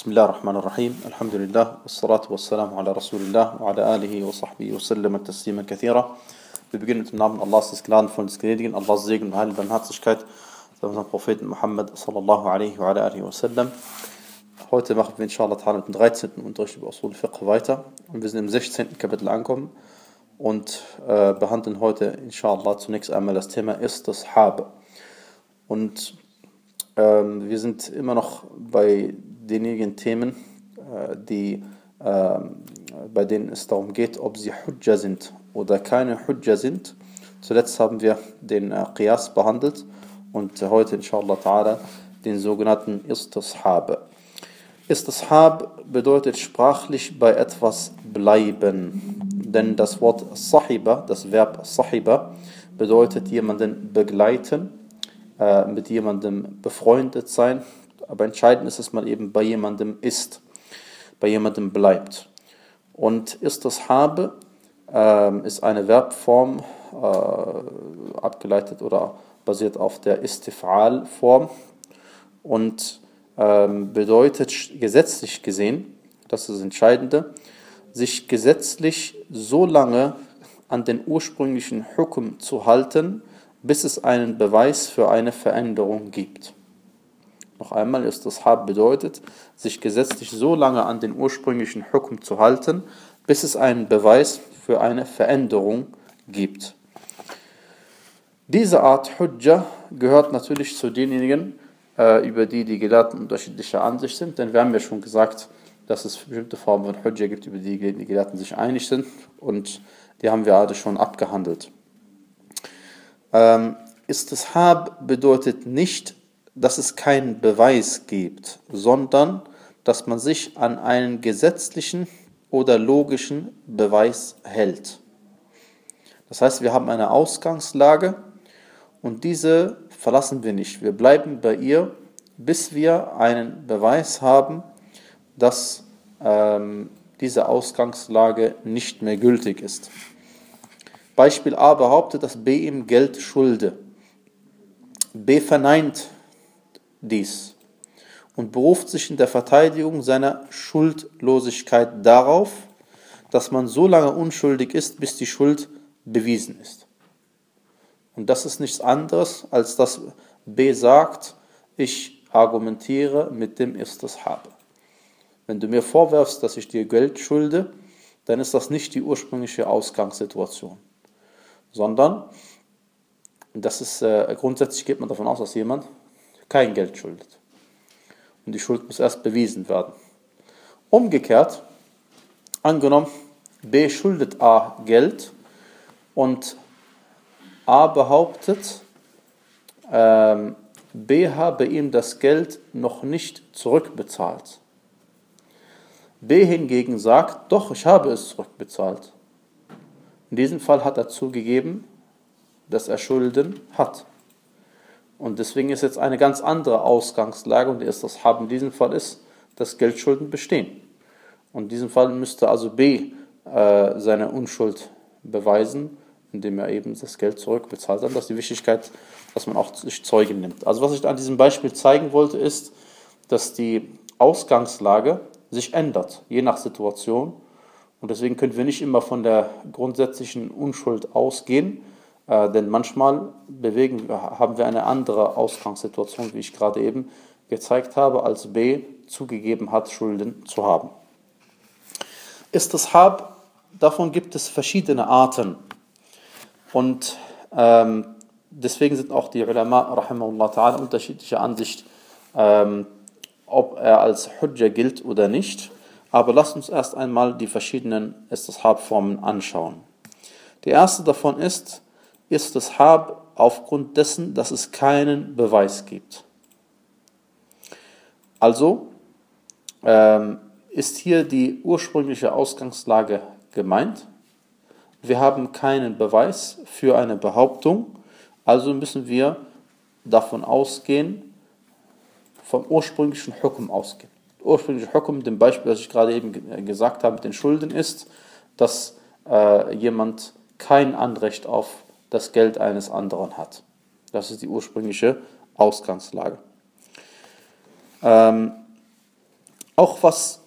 بسم الله الرحمن الرحيم الحمد لله والصلاة والسلام على رسول الله وعلى آله وصحبه وسلم تسليما كثيرا Wir beginnen mit dem Namen Allahs des Gnadenvollen des Gnädigen, Allahs Segen und Heil Barmherzigkeit zu unserem Propheten Muhammad sallallahu alaihi wa alihi wasallam. Heute machen wir inshallah ta'ala mit dem 13. Unterricht über Usul Fiqh weiter und wir sind im 16. Kapitel angekommen und äh, behandeln heute inshallah zunächst einmal das Thema Istishab. Und ähm, wir sind immer noch bei denjenigen Themen, äh, die, äh, bei denen es darum geht, ob sie Hujja sind oder keine Hujja sind. Zuletzt haben wir den äh, Qiyas behandelt und heute inshallah ta'ala den sogenannten Istishab. Istishab bedeutet sprachlich bei etwas bleiben, denn das Wort Sahiba, das Verb Sahiba, bedeutet jemanden begleiten, äh, mit jemandem befreundet sein, aber entscheidend ist, dass man eben bei jemandem ist, bei jemandem bleibt. Und ist das habe, äh, ist eine Verbform, äh, abgeleitet oder basiert auf der Istifal-Form und ähm, bedeutet gesetzlich gesehen, das ist das Entscheidende, sich gesetzlich so lange an den ursprünglichen Hukum zu halten, bis es einen Beweis für eine Veränderung gibt. Noch einmal ist das Hab bedeutet, sich gesetzlich so lange an den ursprünglichen Hukum zu halten, bis es einen Beweis für eine Veränderung gibt. Diese Art Hujja gehört natürlich zu denjenigen, äh, über die die Gelehrten unterschiedlicher Ansicht sind, denn wir haben ja schon gesagt, dass es bestimmte Formen von Hujja gibt, über die die Gelehrten sich einig sind und die haben wir alle schon abgehandelt. Ähm, Istishab bedeutet nicht, dass es keinen Beweis gibt, sondern dass man sich an einen gesetzlichen oder logischen Beweis hält. Das heißt, wir haben eine Ausgangslage und diese verlassen wir nicht. Wir bleiben bei ihr, bis wir einen Beweis haben, dass ähm, diese Ausgangslage nicht mehr gültig ist. Beispiel A behauptet, dass B ihm Geld schulde. B verneint dies und beruft sich in der Verteidigung seiner Schuldlosigkeit darauf, dass man so lange unschuldig ist, bis die Schuld bewiesen ist. Und das ist nichts anderes, als dass B sagt, ich argumentiere mit dem Istishab. Wenn du mir vorwerfst, dass ich dir Geld schulde, dann ist das nicht die ursprüngliche Ausgangssituation, sondern das ist äh, grundsätzlich geht man davon aus, dass jemand kein Geld schuldet. Und die Schuld muss erst bewiesen werden. Umgekehrt, angenommen, B schuldet A Geld und A behauptet, ähm, B habe ihm das Geld noch nicht zurückbezahlt. B hingegen sagt, doch, ich habe es zurückbezahlt. In diesem Fall hat er zugegeben, dass er Schulden hat. Und deswegen ist jetzt eine ganz andere Ausgangslage und erst das Haben in diesem Fall ist, dass Geldschulden bestehen. Und in diesem Fall müsste also B äh, seine Unschuld beweisen, indem er eben das Geld zurückbezahlt hat. Das ist die Wichtigkeit, dass man auch sich Zeugen nimmt. Also was ich an diesem Beispiel zeigen wollte, ist, dass die Ausgangslage sich ändert, je nach Situation. Und deswegen können wir nicht immer von der grundsätzlichen Unschuld ausgehen, äh, denn manchmal bewegen, haben wir eine andere Ausgangssituation, wie ich gerade eben gezeigt habe, als B zugegeben hat, Schulden zu haben. Ist das Hab, davon gibt es verschiedene Arten. Und ähm, deswegen sind auch die Ulama rahimahullah unterschiedlicher Ansicht, ähm, ob er als Hujja gilt oder nicht. Aber lasst uns erst einmal die verschiedenen Istishab-Formen anschauen. Die erste davon ist, ist das Hab aufgrund dessen, dass es keinen Beweis gibt. Also ähm, ist hier die ursprüngliche Ausgangslage gemeint. Wir haben keinen Beweis für eine Behauptung, also müssen wir davon ausgehen, vom ursprünglichen Hukum ausgehen. Ursprüngliche Hukum, dem Beispiel, das ich gerade eben gesagt habe mit den Schulden, ist, dass äh, jemand kein Anrecht auf das Geld eines anderen hat. Das ist die ursprüngliche Ausgangslage. Ähm, auch was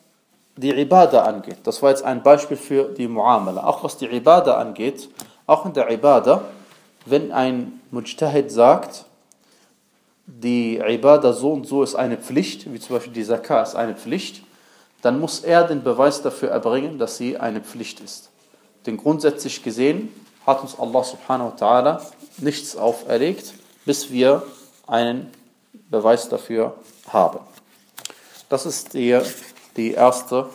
die Ibadah angeht, das war jetzt ein Beispiel für die Muamala, auch was die Ibadah angeht, auch in der Ibadah, wenn ein Mujtahid sagt, die Ibadah so und so ist eine Pflicht, wie zum Beispiel die Zakah ist eine Pflicht, dann muss er den Beweis dafür erbringen, dass sie eine Pflicht ist. Denn grundsätzlich gesehen hat uns Allah subhanahu wa ta'ala nichts auferlegt, bis wir einen Beweis dafür haben. Das ist die, die erste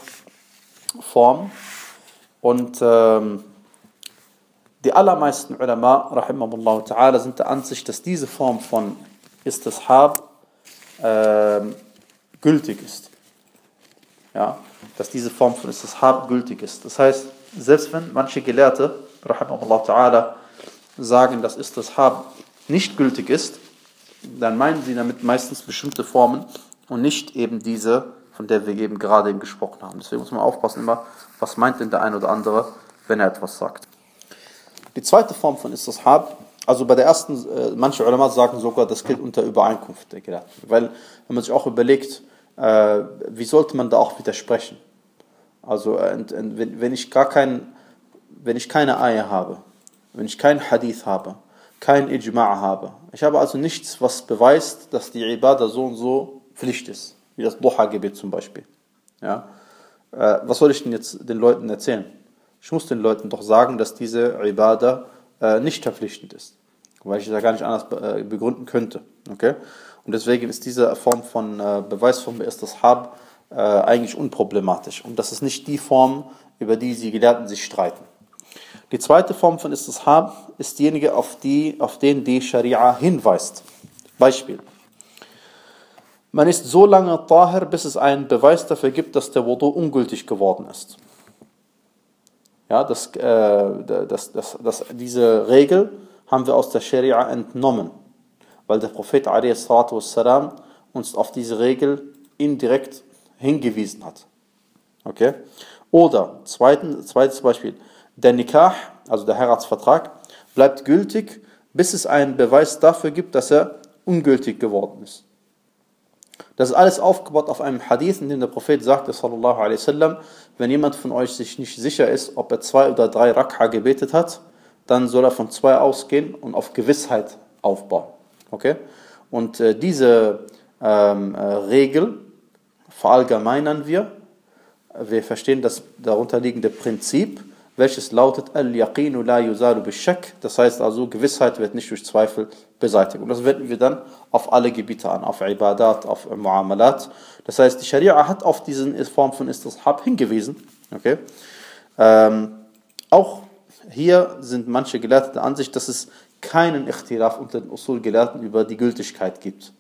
Form. Und ähm, die allermeisten Ulama, rahimahullah ta'ala, sind der Ansicht, dass diese Form von Istishab äh, gültig ist. Ja, dass diese Form von Istishab gültig ist. Das heißt, selbst wenn manche Gelehrte, sagen, dass Istishab nicht gültig ist, dann meinen sie damit meistens bestimmte Formen und nicht eben diese, von der wir eben gerade eben gesprochen haben. Deswegen muss man aufpassen immer, was meint denn der ein oder andere, wenn er etwas sagt. Die zweite Form von Istishab also bei der ersten, äh, manche Ulama sagen sogar, das gilt unter Übereinkunft der Gelehrten. Weil, wenn man sich auch überlegt, äh, wie sollte man da auch widersprechen? Also, äh, wenn, wenn ich gar kein, wenn ich keine Eier habe, wenn ich keinen Hadith habe, kein Ijma' habe, ich habe also nichts, was beweist, dass die Ibadah so und so Pflicht ist, wie das Duha-Gebet zum Beispiel. Ja? Äh, was soll ich denn jetzt den Leuten erzählen? Ich muss den Leuten doch sagen, dass diese Ibadah äh, nicht verpflichtend ist weil ich das gar nicht anders äh, begründen könnte. Okay? Und deswegen ist diese Form von äh, Beweis von Istishab äh, eigentlich unproblematisch. Und das ist nicht die Form, über die die Gelehrten sich streiten. Die zweite Form von Istishab ist diejenige, auf, die, auf den die Scharia hinweist. Beispiel. Man ist so lange Tahir, bis es einen Beweis dafür gibt, dass der Wudu ungültig geworden ist. Ja, das, äh, das, das, das, diese Regel haben wir aus der Scharia entnommen, weil der Prophet والسلام, uns auf diese Regel indirekt hingewiesen hat. Okay? Oder zweiten, zweites Beispiel, der Nikah, also der Heiratsvertrag, bleibt gültig, bis es einen Beweis dafür gibt, dass er ungültig geworden ist. Das ist alles aufgebaut auf einem Hadith, in dem der Prophet sagte, wasallam, wenn jemand von euch sich nicht sicher ist, ob er zwei oder drei Rak'a gebetet hat, dann soll er von zwei ausgehen und auf Gewissheit aufbauen. Okay? Und äh, diese ähm, äh, Regel verallgemeinern wir. Wir verstehen das darunterliegende Prinzip, welches lautet Al-Yaqinu la yuzalu bishak. Das heißt also, Gewissheit wird nicht durch Zweifel beseitigt. Und das wenden wir dann auf alle Gebiete an, auf Ibadat, auf Muamalat. Das heißt, die Scharia hat auf diese Form von Istishab hingewiesen. Okay? Ähm, auch hier sind manche Gelehrte der Ansicht, dass es keinen Ichtilaf unter den Usul-Gelehrten über die Gültigkeit gibt.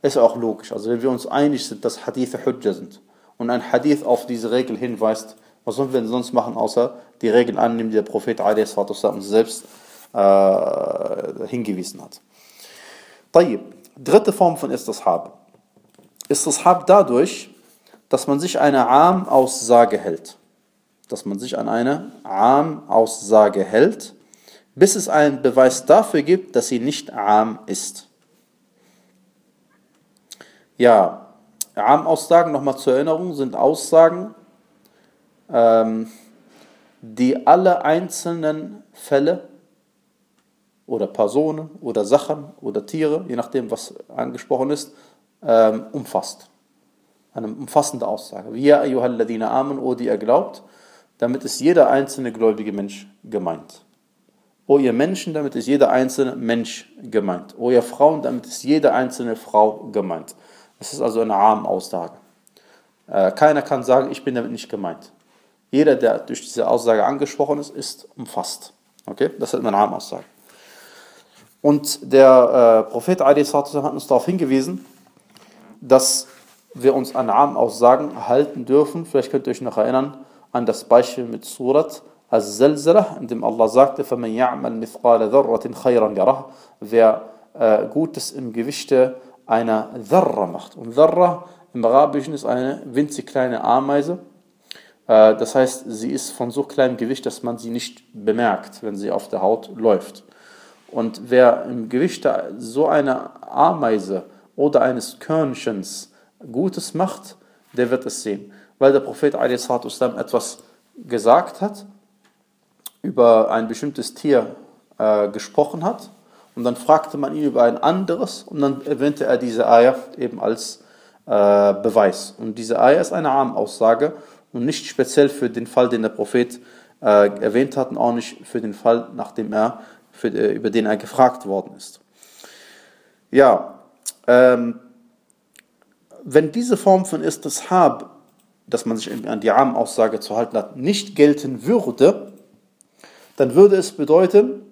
Ist auch logisch. Also wenn wir uns einig sind, dass Hadithe Hujja sind und ein Hadith auf diese Regel hinweist, was sollen wir denn sonst machen, außer die Regel annehmen, die der Prophet uns selbst äh, hingewiesen hat. Tayyib. Dritte Form von Istishab. Istishab dadurch, dass man sich eine Arm-Aussage hält dass man sich an eine Arm-Aussage hält, bis es einen Beweis dafür gibt, dass sie nicht arm ist. Ja, Arm-Aussagen, nochmal zur Erinnerung, sind Aussagen, ähm, die alle einzelnen Fälle oder Personen oder Sachen oder Tiere, je nachdem, was angesprochen ist, ähm, umfasst. Eine umfassende Aussage. Wie ayyuhalladina amen, o die ihr glaubt, damit ist jeder einzelne gläubige Mensch gemeint. O ihr Menschen, damit ist jeder einzelne Mensch gemeint. O ihr Frauen, damit ist jede einzelne Frau gemeint. Das ist also eine Armaussage. Äh, keiner kann sagen, ich bin damit nicht gemeint. Jeder, der durch diese Aussage angesprochen ist, ist umfasst. Okay? Das ist eine Armaussage. Und der äh, Prophet hat uns darauf hingewiesen, dass wir uns an Armaussagen halten dürfen. Vielleicht könnt ihr euch noch erinnern, an das Beispiel mit Surat Az-Zalzalah, in dem Allah sagte, فَمَنْ يَعْمَلْ مِثْقَالَ ذَرَّةٍ خَيْرًا يَرَهُ Wer äh, Gutes im Gewichte einer Dharra macht. Und Dharra im Arabischen ist eine winzig kleine Ameise. Äh, das heißt, sie ist von so kleinem Gewicht, dass man sie nicht bemerkt, wenn sie auf der Haut läuft. Und wer im Gewichte so einer Ameise oder eines Körnchens Gutes macht, der wird es sehen. Weil der Prophet a.s. etwas gesagt hat, über ein bestimmtes Tier äh, gesprochen hat und dann fragte man ihn über ein anderes und dann erwähnte er diese Eier eben als äh, Beweis. Und diese Eier ist eine Armaussage und nicht speziell für den Fall, den der Prophet äh, erwähnt hat und auch nicht für den Fall, nachdem er, für, äh, über den er gefragt worden ist. Ja, ähm, wenn diese Form von Istishab, dass man sich an die Armaussage zu halten hat, nicht gelten würde, dann würde es bedeuten,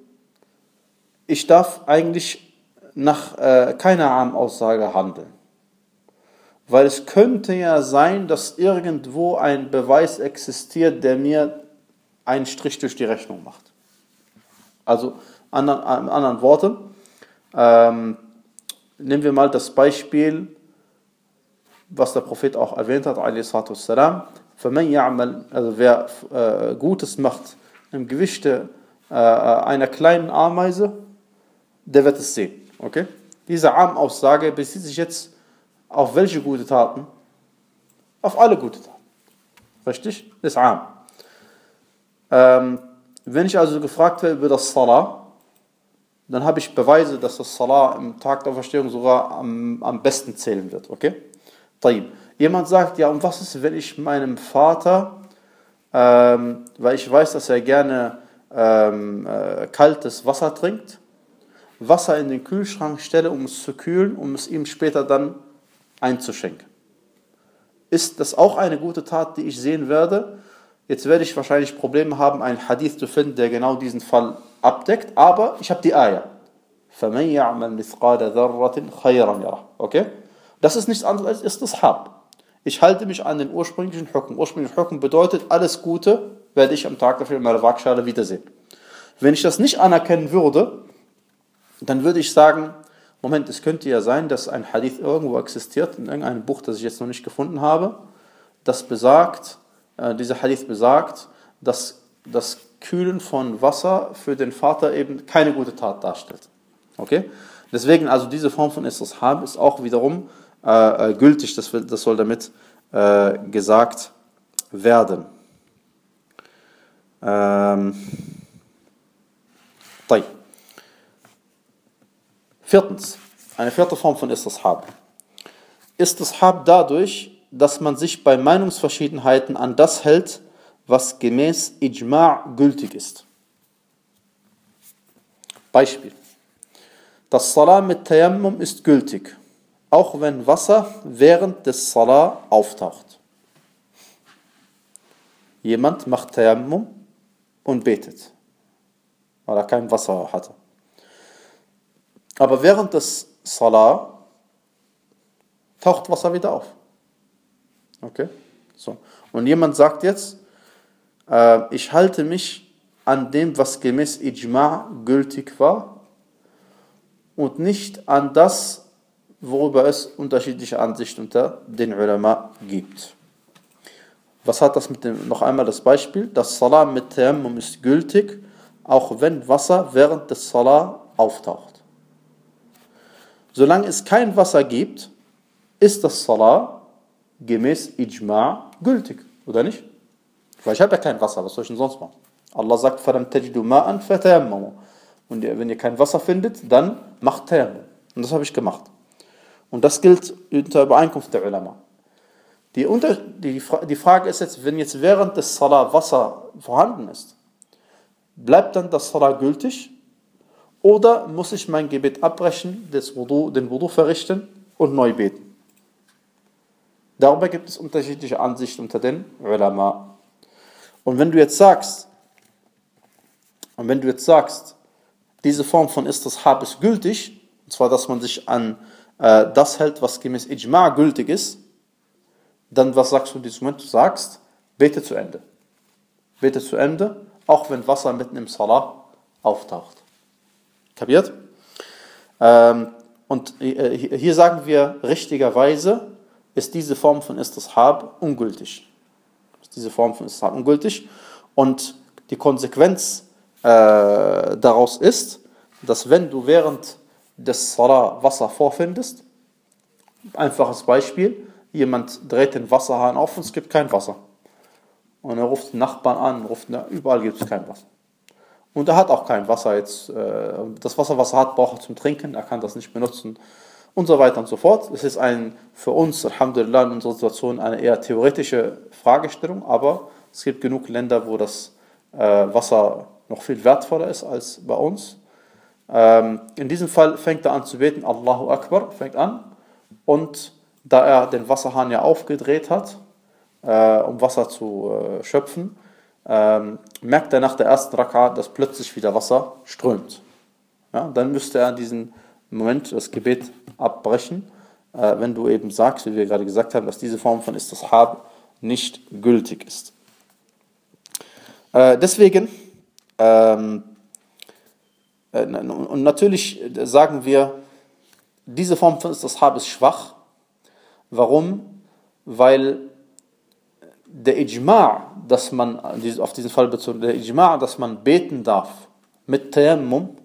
ich darf eigentlich nach äh, keiner Armaussage handeln. Weil es könnte ja sein, dass irgendwo ein Beweis existiert, der mir einen Strich durch die Rechnung macht. Also, in anderen Worten, ähm, nehmen wir mal das Beispiel, was der Prophet auch erwähnt hat, salam, also wer äh, Gutes macht im Gewichte äh, einer kleinen Ameise, der wird es sehen. Okay? Diese Armaussage bezieht sich jetzt auf welche gute Taten? Auf alle gute Taten. Richtig? Das ist Arm. Ähm, wenn ich also gefragt werde über das Salah, dann habe ich Beweise, dass das Salah im Tag der Verstehung sogar am, am besten zählen wird. Okay? Taib. Jemand sagt, ja, und was ist, wenn ich meinem Vater, ähm, weil ich weiß, dass er gerne ähm, äh, kaltes Wasser trinkt, Wasser in den Kühlschrank stelle, um es zu kühlen, um es ihm später dann einzuschenken. Ist das auch eine gute Tat, die ich sehen werde? Jetzt werde ich wahrscheinlich Probleme haben, einen Hadith zu finden, der genau diesen Fall abdeckt, aber ich habe die Ayah. Okay? Das ist nichts anderes als ist das Hab. Ich halte mich an den ursprünglichen Hukm. Ursprünglichen Hukm bedeutet, alles Gute werde ich am Tag dafür in meiner Waagschale wiedersehen. Wenn ich das nicht anerkennen würde, dann würde ich sagen, Moment, es könnte ja sein, dass ein Hadith irgendwo existiert, in irgendeinem Buch, das ich jetzt noch nicht gefunden habe, das besagt, äh, dieser Hadith besagt, dass das Kühlen von Wasser für den Vater eben keine gute Tat darstellt. Okay? Deswegen also diese Form von Istishab ist auch wiederum äh, äh, gültig, das, das soll damit äh, gesagt werden. Ähm, Viertens, eine vierte Form von Istishab. Istishab dadurch, dass man sich bei Meinungsverschiedenheiten an das hält, was gemäß Ijma' gültig ist. Beispiel. Das Salah mit Tayammum ist gültig, auch wenn Wasser während des Salah auftaucht. Jemand macht Tayammum und betet, weil er kein Wasser hatte. Aber während des Salah taucht Wasser wieder auf. Okay? So. Und jemand sagt jetzt, äh, ich halte mich an dem, was gemäß Ijma' gültig war und nicht an das, worüber es unterschiedliche Ansichten unter den Ulama gibt. Was hat das mit dem, noch einmal das Beispiel? Das Salah mit Tayammum ist gültig, auch wenn Wasser während des Salah auftaucht Solange es kein Wasser gibt, ist das Salah gemäß Ijma' gültig, oder nicht? Weil ich habe ja kein Wasser, was soll ich denn sonst machen? Allah sagt, فَلَمْ تَجِدُوا مَاءً فَتَيَمَّمُوا Und wenn ihr kein Wasser findet, dann macht Tayammum. Und das habe ich gemacht. Und das gilt unter Übereinkunft der Ulama. Die, unter, die, die Frage ist jetzt, wenn jetzt während des Salah Wasser vorhanden ist, bleibt dann das Salah gültig oder muss ich mein Gebet abbrechen, das Wudu, den Wudu verrichten und neu beten? Darüber gibt es unterschiedliche Ansichten unter den Ulama. Und wenn du jetzt sagst, und wenn du jetzt sagst, diese Form von Istishab ist gültig, und zwar, dass man sich an äh, das hält, was gemäß Ijma' gültig ist, dann was sagst du in diesem Moment? Du sagst, bete zu Ende. Bete zu Ende, auch wenn Wasser mitten im Salah auftaucht. Kapiert? Ähm, und äh, hier sagen wir richtigerweise, ist diese Form von Istishab ungültig. Ist diese Form von Istishab ungültig. Und die Konsequenz äh, daraus ist, dass wenn du während des Salah Wasser vorfindest, einfaches Beispiel, jemand dreht den Wasserhahn auf und es gibt kein Wasser. Und er ruft den Nachbarn an, ruft, überall gibt es kein Wasser. Und er hat auch kein Wasser jetzt. Äh, das Wasser, was er hat, braucht er zum Trinken, er kann das nicht benutzen und so weiter und so fort. Es ist ein, für uns, Alhamdulillah, in unserer Situation eine eher theoretische Fragestellung, aber es gibt genug Länder, wo das äh, Wasser noch viel wertvoller ist als bei uns. Ähm, in diesem Fall fängt er an zu beten, Allahu Akbar, fängt an. Und da er den Wasserhahn ja aufgedreht hat, äh, um Wasser zu schöpfen, ähm, merkt er nach der ersten Raka, dass plötzlich wieder Wasser strömt. Ja, dann müsste er diesen Moment das Gebet abbrechen, äh, wenn du eben sagst, wie wir gerade gesagt haben, dass diese Form von Istishab nicht gültig ist. Äh, deswegen, ähm, äh, und natürlich sagen wir, diese Form von Istishab ist schwach. Warum? Weil der Ijma', dass man, auf diesen Fall bezogen, der Ijma', dass man beten darf mit Tayammum,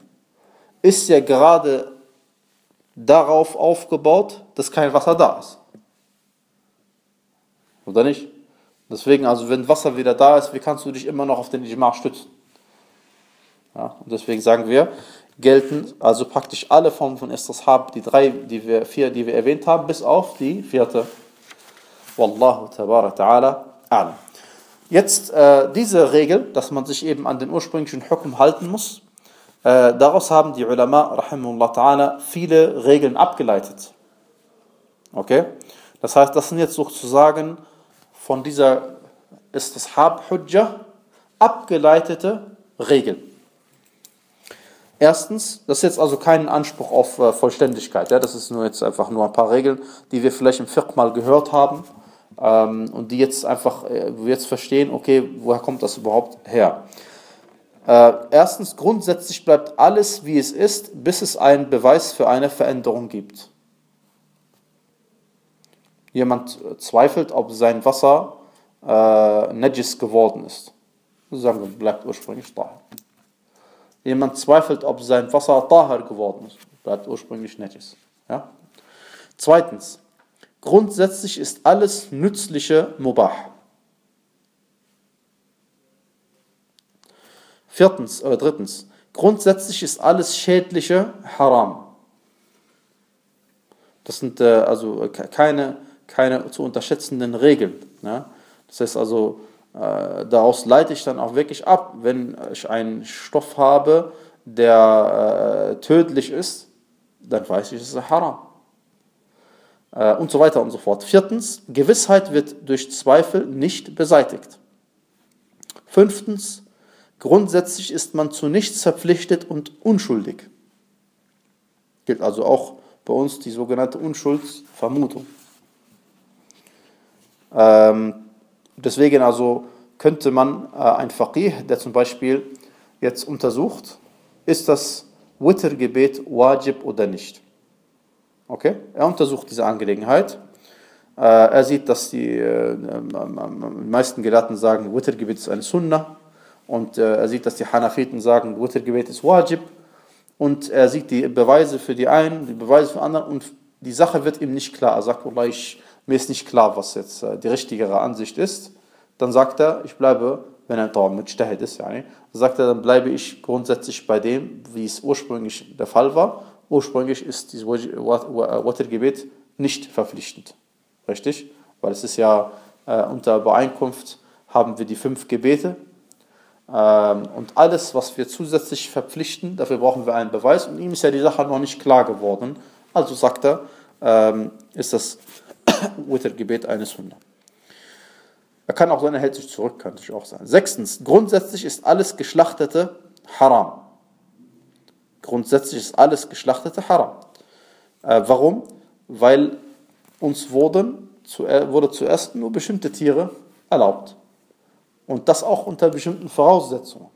ist ja gerade darauf aufgebaut, dass kein Wasser da ist. Oder nicht? Deswegen, also wenn Wasser wieder da ist, wie kannst du dich immer noch auf den Ijma' stützen? Ja, und deswegen sagen wir, gelten also praktisch alle Formen von Istishab, die drei, die wir, vier, die wir erwähnt haben, bis auf die vierte. Wallahu ta'ala a'lam. Jetzt äh, diese Regel, dass man sich eben an den ursprünglichen Hukum halten muss, äh, daraus haben die Ulama, rahimahullah ta'ala, viele Regeln abgeleitet. Okay? Das heißt, das sind jetzt sozusagen von dieser Istishab-Hujjah abgeleitete Regeln. Erstens, das ist jetzt also kein Anspruch auf äh, Vollständigkeit. Ja? Das ist nur jetzt einfach nur ein paar Regeln, die wir vielleicht im Fiqh mal gehört haben ähm, und die jetzt einfach, äh, jetzt verstehen, okay, woher kommt das überhaupt her? Äh, erstens, grundsätzlich bleibt alles, wie es ist, bis es einen Beweis für eine Veränderung gibt. Jemand äh, zweifelt, ob sein Wasser äh, Najis geworden ist. Sagen wir, bleibt ursprünglich da. Jemand zweifelt, ob sein Wasser Tahar geworden ist. Bleibt ursprünglich Najis. Ja? Zweitens, grundsätzlich ist alles Nützliche Mubah. Viertens oder drittens, grundsätzlich ist alles Schädliche haram. Das sind äh, also keine, keine zu unterschätzenden Regeln. Ne? Das heißt also, äh, daraus leite ich dann auch wirklich ab, wenn ich einen Stoff habe, der äh, tödlich ist, dann weiß ich, es ist haram. Äh, und so weiter und so fort. Viertens, Gewissheit wird durch Zweifel nicht beseitigt. Fünftens, Grundsätzlich ist man zu nichts verpflichtet und unschuldig. Gilt also auch bei uns die sogenannte Unschuldsvermutung. Ähm, deswegen also könnte man äh, ein Faqih, der zum Beispiel jetzt untersucht, ist das Wittergebet wajib oder nicht. Okay? Er untersucht diese Angelegenheit. Äh, er sieht, dass die äh, meisten Gelehrten sagen, Wittergebet ist ein Sunnah. Und äh, er sieht, dass die Hanafiten sagen, Wittergebet ist Wajib. Und er sieht die Beweise für die einen, die Beweise für die anderen. Und die Sache wird ihm nicht klar. Er sagt, ich, mir ist nicht klar, was jetzt äh, die richtigere Ansicht ist. Dann sagt er, ich bleibe, wenn er da mit Stahid ist, sagt er, dann bleibe ich grundsätzlich bei dem, wie es ursprünglich der Fall war. Ursprünglich ist dieses Wittergebet nicht verpflichtend. Richtig? Weil es ist ja äh, unter Beeinkunft haben wir die fünf Gebete, ähm, und alles, was wir zusätzlich verpflichten, dafür brauchen wir einen Beweis. Und ihm ist ja die Sache noch nicht klar geworden. Also sagt er, ähm, ist das Wittergebet eines Hundes. Er kann auch sein, er hält sich zurück, kann natürlich auch sein. Sechstens, grundsätzlich ist alles Geschlachtete haram. Grundsätzlich ist alles Geschlachtete haram. Äh, warum? Weil uns wurden, wurde zuerst nur bestimmte Tiere erlaubt. Und das auch unter bestimmten Voraussetzungen.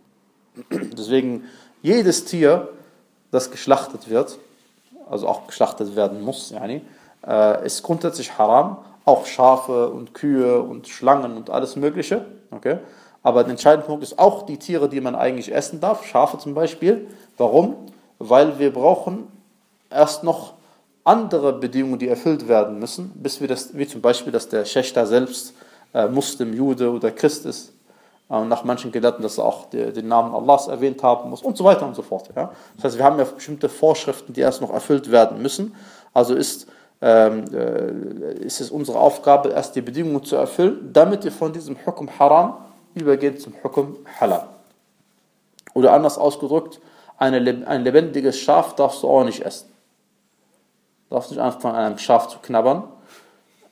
Deswegen jedes Tier, das geschlachtet wird, also auch geschlachtet werden muss, yani, äh, ist grundsätzlich haram. Auch Schafe und Kühe und Schlangen und alles Mögliche. Okay? Aber der entscheidende Punkt ist auch die Tiere, die man eigentlich essen darf, Schafe zum Beispiel. Warum? Weil wir brauchen erst noch andere Bedingungen, die erfüllt werden müssen, bis wir das, wie zum Beispiel, dass der Schächter selbst äh, Muslim, Jude oder Christ ist. Und nach manchen Gelehrten, dass er auch die, den Namen Allahs erwähnt haben muss und so weiter und so fort. Ja? Das heißt, wir haben ja bestimmte Vorschriften, die erst noch erfüllt werden müssen. Also ist, ähm, äh, ist es unsere Aufgabe, erst die Bedingungen zu erfüllen, damit wir von diesem Hukum Haram übergehen zum Hukum Halal. Oder anders ausgedrückt, eine, ein lebendiges Schaf darfst du auch nicht essen. Du darfst nicht anfangen, an einem Schaf zu knabbern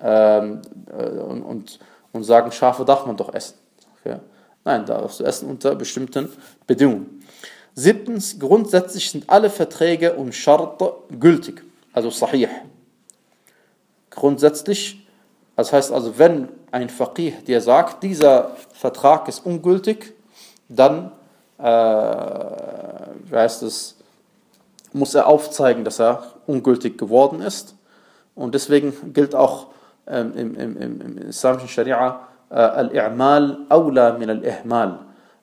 ähm, äh, und, und, und sagen, Schafe darf man doch essen. Okay. Nein, darfst du essen unter bestimmten Bedingungen. Siebtens, grundsätzlich sind alle Verträge und Schart gültig, also sahih. Grundsätzlich, das heißt also, wenn ein Faqih dir sagt, dieser Vertrag ist ungültig, dann äh, heißt es, muss er aufzeigen, dass er ungültig geworden ist. Und deswegen gilt auch ähm, im, im, im, islamischen Scharia äh, al-i'mal awla min al-ihmal.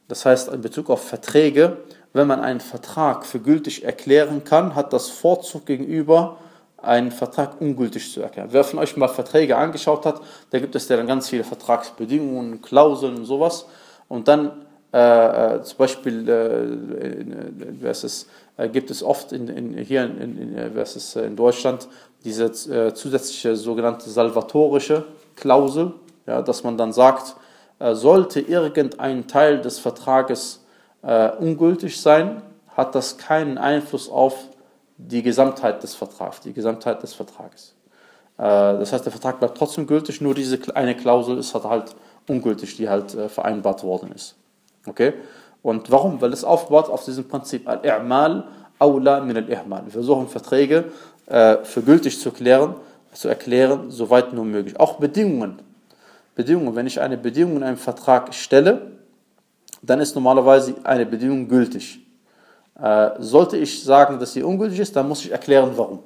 Das heißt, in Bezug auf Verträge, wenn man einen Vertrag für gültig erklären kann, hat das Vorzug gegenüber, einen Vertrag ungültig zu erklären. Wer von euch mal Verträge angeschaut hat, da gibt es ja dann ganz viele Vertragsbedingungen, Klauseln und sowas. Und dann äh, äh, zum Beispiel äh, in, es, äh, gibt es oft in, in, hier in, in, es, in Deutschland diese äh, zusätzliche sogenannte salvatorische Klausel, ja, dass man dann sagt, äh, sollte irgendein Teil des Vertrages ungültig sein, hat das keinen Einfluss auf die Gesamtheit des Vertrags, die Gesamtheit des Vertrages. das heißt, der Vertrag bleibt trotzdem gültig, nur diese eine Klausel ist halt ungültig, die halt vereinbart worden ist. Okay? Und warum? Weil es aufbaut auf diesem Prinzip Al-I'mal awla min al-Ihmal. Wir versuchen Verträge äh, für gültig zu erklären, zu erklären, soweit nur möglich. Auch Bedingungen. Bedingungen. Wenn ich eine Bedingung in einem Vertrag stelle, dann ist normalerweise eine Bedingung gültig. Äh, sollte ich sagen, dass sie ungültig ist, dann muss ich erklären, warum.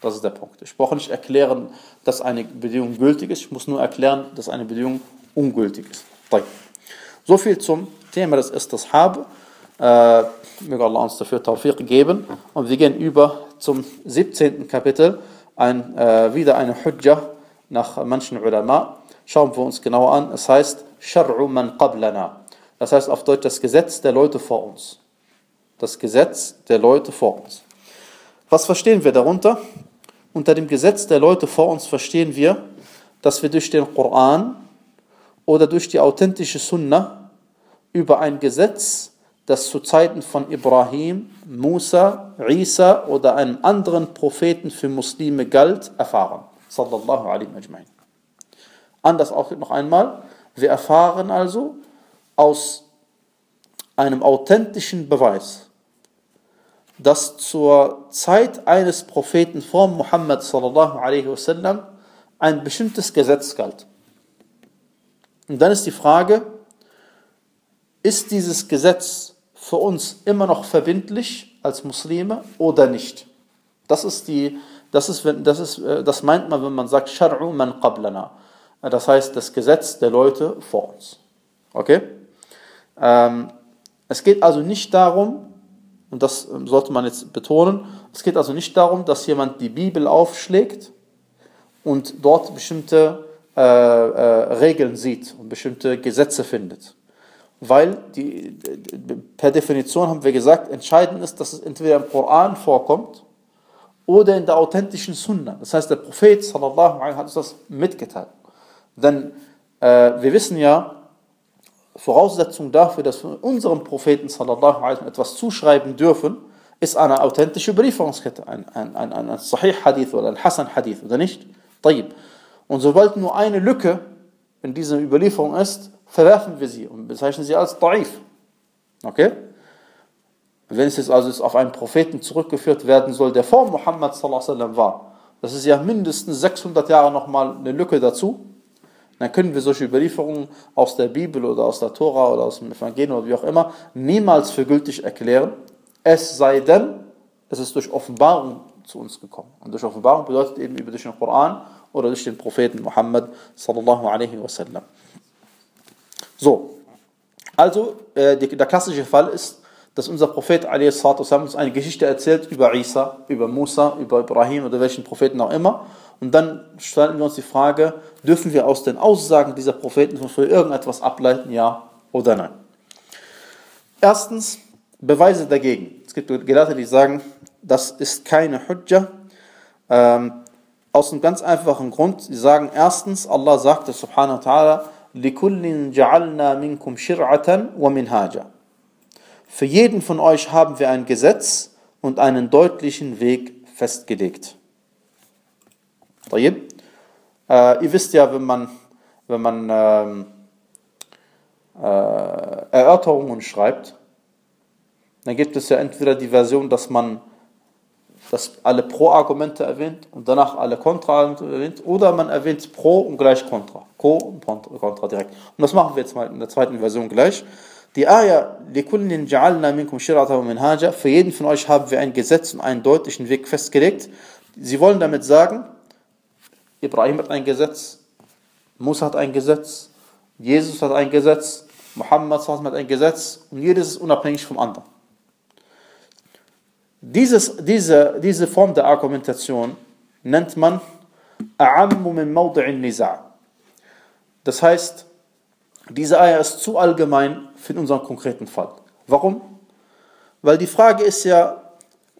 Das ist der Punkt. Ich brauche nicht erklären, dass eine Bedingung gültig ist, ich muss nur erklären, dass eine Bedingung ungültig ist. So viel zum Thema des Istishab. Äh, möge Allah uns dafür Tawfiq geben. Und wir gehen über zum 17. Kapitel, ein, äh, wieder eine Hujja nach manchen Ulama. Schauen wir uns genau an. Es heißt, Shar'u man qablana. Das heißt auf Deutsch das Gesetz der Leute vor uns. Das Gesetz der Leute vor uns. Was verstehen wir darunter? Unter dem Gesetz der Leute vor uns verstehen wir, dass wir durch den Koran oder durch die authentische Sunnah über ein Gesetz, das zu Zeiten von Ibrahim, Musa, Isa oder einem anderen Propheten für Muslime galt, erfahren. Sallallahu alaihi ajma'in. Anders auch noch einmal, wir erfahren also aus einem authentischen Beweis, dass zur Zeit eines Propheten vor Muhammad sallallahu alaihi wasallam ein bestimmtes Gesetz galt. Und dann ist die Frage, ist dieses Gesetz für uns immer noch verbindlich als Muslime oder nicht? Das ist die, das ist, das ist, äh, das meint man, wenn man sagt, Shar'u man qablana. Das heißt, das Gesetz der Leute vor uns. Okay? Ähm, es geht also nicht darum, und das ähm, sollte man jetzt betonen, es geht also nicht darum, dass jemand die Bibel aufschlägt und dort bestimmte äh, äh, Regeln sieht und bestimmte Gesetze findet weil die, per Definition haben wir gesagt, entscheidend ist, dass es entweder im Koran vorkommt oder in der authentischen Sunna. Das heißt, der Prophet sallallahu alaihi hat uns das mitgeteilt. Denn äh, wir wissen ja, Voraussetzung dafür, dass wir unserem Propheten sallallahu alaihi etwas zuschreiben dürfen, ist eine authentische Überlieferungskette, ein, ein, ein, ein Sahih-Hadith oder ein Hassan-Hadith, oder nicht? Tayyib. Und sobald nur eine Lücke in dieser Überlieferung ist, verwerfen wir sie und bezeichnen sie als Da'if. Okay? Wenn es jetzt also auf einen Propheten zurückgeführt werden soll, der vor Muhammad sallam, war, das ist ja mindestens 600 Jahre nochmal eine Lücke dazu, dann können wir solche Überlieferungen aus der Bibel oder aus der Tora oder aus dem Evangelium oder wie auch immer niemals für gültig erklären, es sei denn, es ist durch Offenbarung zu uns gekommen. Und durch Offenbarung bedeutet eben über durch den Koran oder durch den Propheten Muhammad sallallahu alaihi wasallam. So, also äh, die, der klassische Fall ist, dass unser Prophet a.s. uns eine Geschichte erzählt über Isa, über Musa, über Ibrahim oder welchen Propheten auch immer. Und dann stellen wir uns die Frage, dürfen wir aus den Aussagen dieser Propheten von früher irgendetwas ableiten, ja oder nein? Erstens, Beweise dagegen. Es gibt Gelehrte, die sagen, das ist keine Hujja. Ähm, aus einem ganz einfachen Grund. Sie sagen erstens, Allah sagte subhanahu wa ta'ala, لِكُلٍّ جَعَلْنَا مِنْكُمْ شِرْعَةً وَمِنْهَاجًا Für jeden von euch haben wir ein Gesetz und einen deutlichen Weg festgelegt. Äh, ihr wisst ja, wenn man, wenn man ähm, äh, Erörterungen schreibt, dann gibt es ja entweder die Version, dass man dass alle Pro-Argumente erwähnt und danach alle Kontra-Argumente erwähnt, oder man erwähnt Pro und gleich Kontra. Co und Kontra direkt. Und das machen wir jetzt mal in der zweiten Version gleich. Die Ayah, für jeden von euch haben wir ein Gesetz und einen deutlichen Weg festgelegt. Sie wollen damit sagen, Ibrahim hat ein Gesetz, Musa hat ein Gesetz, Jesus hat ein Gesetz, Muhammad hat ein Gesetz und jedes ist unabhängig vom anderen. Dieses, diese, diese Form der Argumentation nennt man A'ammu min mawdi'in niza'. Das heißt, diese Eier ist zu allgemein für unseren konkreten Fall. Warum? Weil die Frage ist ja,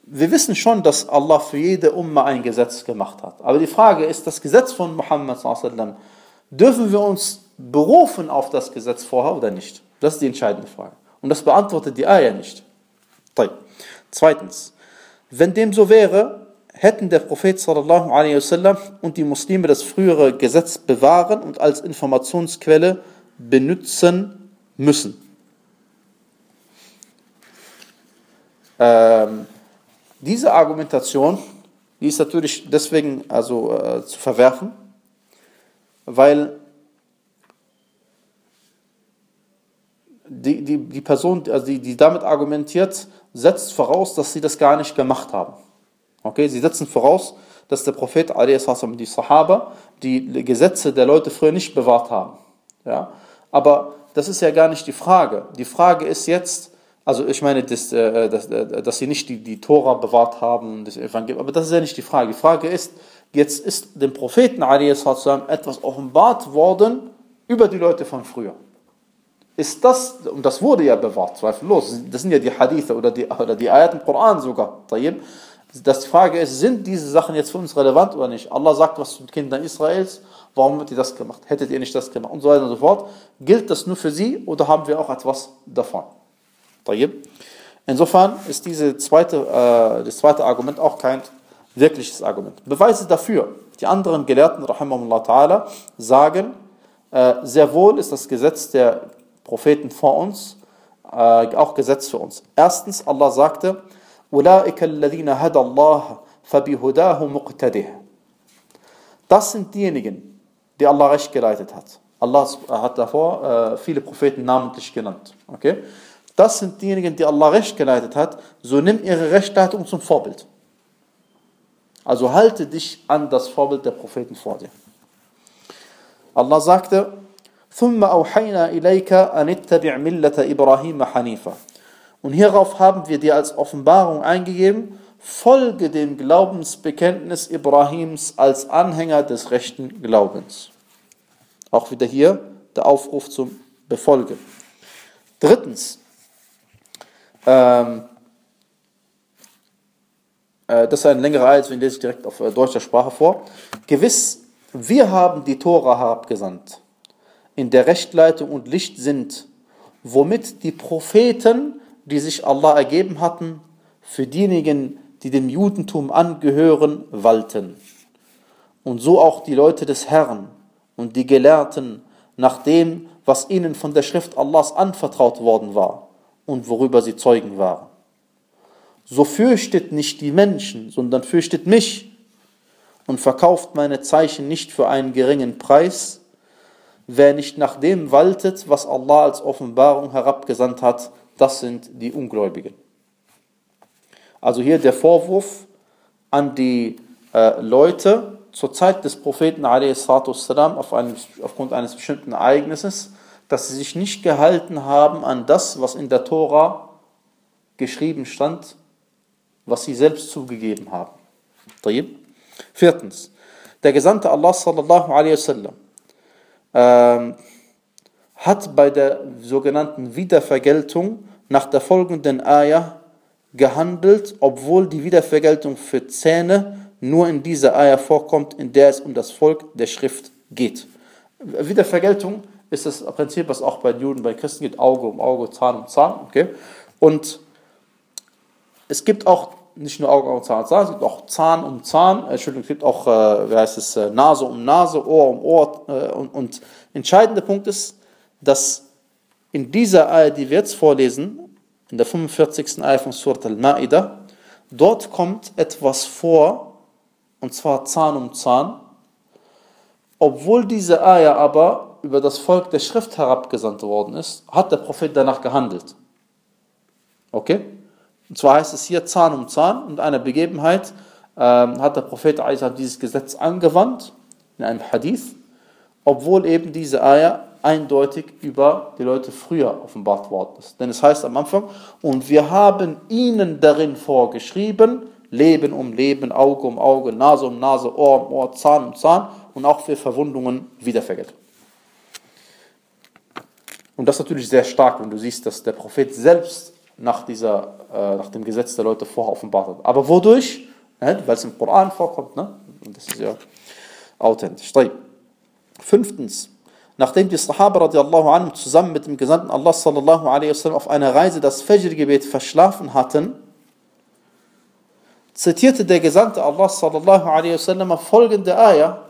wir wissen schon, dass Allah für jede Umma ein Gesetz gemacht hat. Aber die Frage ist, das Gesetz von Muhammad sallam, dürfen wir uns berufen auf das Gesetz vorher oder nicht? Das ist die entscheidende Frage. Und das beantwortet die Eier nicht. Zweitens, wenn dem so wäre, hätten der Prophet sallallahu alaihi wasallam und die Muslime das frühere Gesetz bewahren und als Informationsquelle benutzen müssen. Ähm, diese Argumentation, die ist natürlich deswegen also äh, zu verwerfen, weil die, die, die Person, also die, die damit argumentiert, setzt voraus, dass sie das gar nicht gemacht haben. Okay, sie setzen voraus, dass der Prophet, die Sahaba, die Gesetze der Leute früher nicht bewahrt haben. Ja? Aber das ist ja gar nicht die Frage. Die Frage ist jetzt, also ich meine, dass, äh, dass, äh, dass sie nicht die, die Tora bewahrt haben, das Evangelium, aber das ist ja nicht die Frage. Die Frage ist, jetzt ist dem Propheten etwas offenbart worden über die Leute von früher ist das, und das wurde ja bewahrt, zweifellos, das sind ja die Hadithe oder die, oder die Ayat im Koran sogar, dass die Frage ist, sind diese Sachen jetzt für uns relevant oder nicht? Allah sagt was zu den Kindern Israels, warum habt ihr das gemacht? Hättet ihr nicht das gemacht? Und so weiter und so fort. Gilt das nur für sie oder haben wir auch etwas davon? Insofern ist diese zweite, äh, das zweite Argument auch kein wirkliches Argument. Beweise dafür. Die anderen Gelehrten, rahimahullah ta'ala, sagen, äh, sehr wohl ist das Gesetz der Propheten vor uns, äh, auch Gesetz für uns. Erstens, Allah sagte, Das sind diejenigen, die Allah recht geleitet hat. Allah hat davor äh, viele Propheten namentlich genannt. Okay? Das sind diejenigen, die Allah recht geleitet hat. So nimm ihre Rechtleitung zum Vorbild. Also halte dich an das Vorbild der Propheten vor dir. Allah sagte, ثم أوحينا إليك أن اتبع ملة إبراهيم حنيفا. Und hierauf haben wir dir als Offenbarung eingegeben, folge dem Glaubensbekenntnis Ibrahims als Anhänger des rechten Glaubens. Auch wieder hier der Aufruf zum Befolgen. Drittens, ähm, äh, das ist ein längerer Ayat, den lese ich direkt auf äh, deutscher Sprache vor. Gewiss, wir haben die Tora herabgesandt in der Rechtleitung und Licht sind, womit die Propheten, die sich Allah ergeben hatten, für diejenigen, die dem Judentum angehören, walten. Und so auch die Leute des Herrn und die Gelehrten nach dem, was ihnen von der Schrift Allahs anvertraut worden war und worüber sie Zeugen waren. So fürchtet nicht die Menschen, sondern fürchtet mich und verkauft meine Zeichen nicht für einen geringen Preis, Wer nicht nach dem waltet, was Allah als Offenbarung herabgesandt hat, das sind die Ungläubigen. Also hier der Vorwurf an die äh, Leute zur Zeit des Propheten والسلام, auf einem, aufgrund eines bestimmten Ereignisses, dass sie sich nicht gehalten haben an das, was in der Tora geschrieben stand, was sie selbst zugegeben haben. Viertens, der Gesandte Allah sallallahu alaihi wasallam ähm, hat bei der sogenannten Wiedervergeltung nach der folgenden Ayah gehandelt, obwohl die Wiedervergeltung für Zähne nur in dieser Ayah vorkommt, in der es um das Volk der Schrift geht. Wiedervergeltung ist das Prinzip, was auch bei Juden, bei Christen geht, Auge um Auge, Zahn um Zahn. Okay? Und es gibt auch nicht nur Auge um Zahn Zahn, es gibt auch Zahn um Zahn, Entschuldigung, es gibt auch, äh, wie heißt es, äh, Nase um Nase, Ohr um Ohr. Äh, und, und entscheidender Punkt ist, dass in dieser Ayah, die wir jetzt vorlesen, in der 45. Ayah von Surat al-Ma'idah, dort kommt etwas vor, und zwar Zahn um Zahn, obwohl diese Ayah aber über das Volk der Schrift herabgesandt worden ist, hat der Prophet danach gehandelt. Okay? Und zwar heißt es hier Zahn um Zahn und einer Begebenheit ähm, hat der Prophet dieses Gesetz angewandt in einem Hadith, obwohl eben diese Ayah eindeutig über die Leute früher offenbart worden ist. Denn es heißt am Anfang, und wir haben ihnen darin vorgeschrieben, Leben um Leben, Auge um Auge, Nase um Nase, Ohr um Ohr, Zahn um Zahn und auch für Verwundungen Wiedervergeltung. Und das ist natürlich sehr stark, wenn du siehst, dass der Prophet selbst nach, dieser, äh, nach dem Gesetz der Leute vorher offenbart hat. Aber wodurch? Ne? Weil es im Koran vorkommt. Ne? Und das ist ja authentisch. Steib. Fünftens. Nachdem die Sahaba radiallahu anhu zusammen mit dem Gesandten Allah sallallahu alaihi wasallam auf einer Reise das Fajr-Gebet verschlafen hatten, zitierte der Gesandte Allah sallallahu alaihi wasallam folgende Ayah: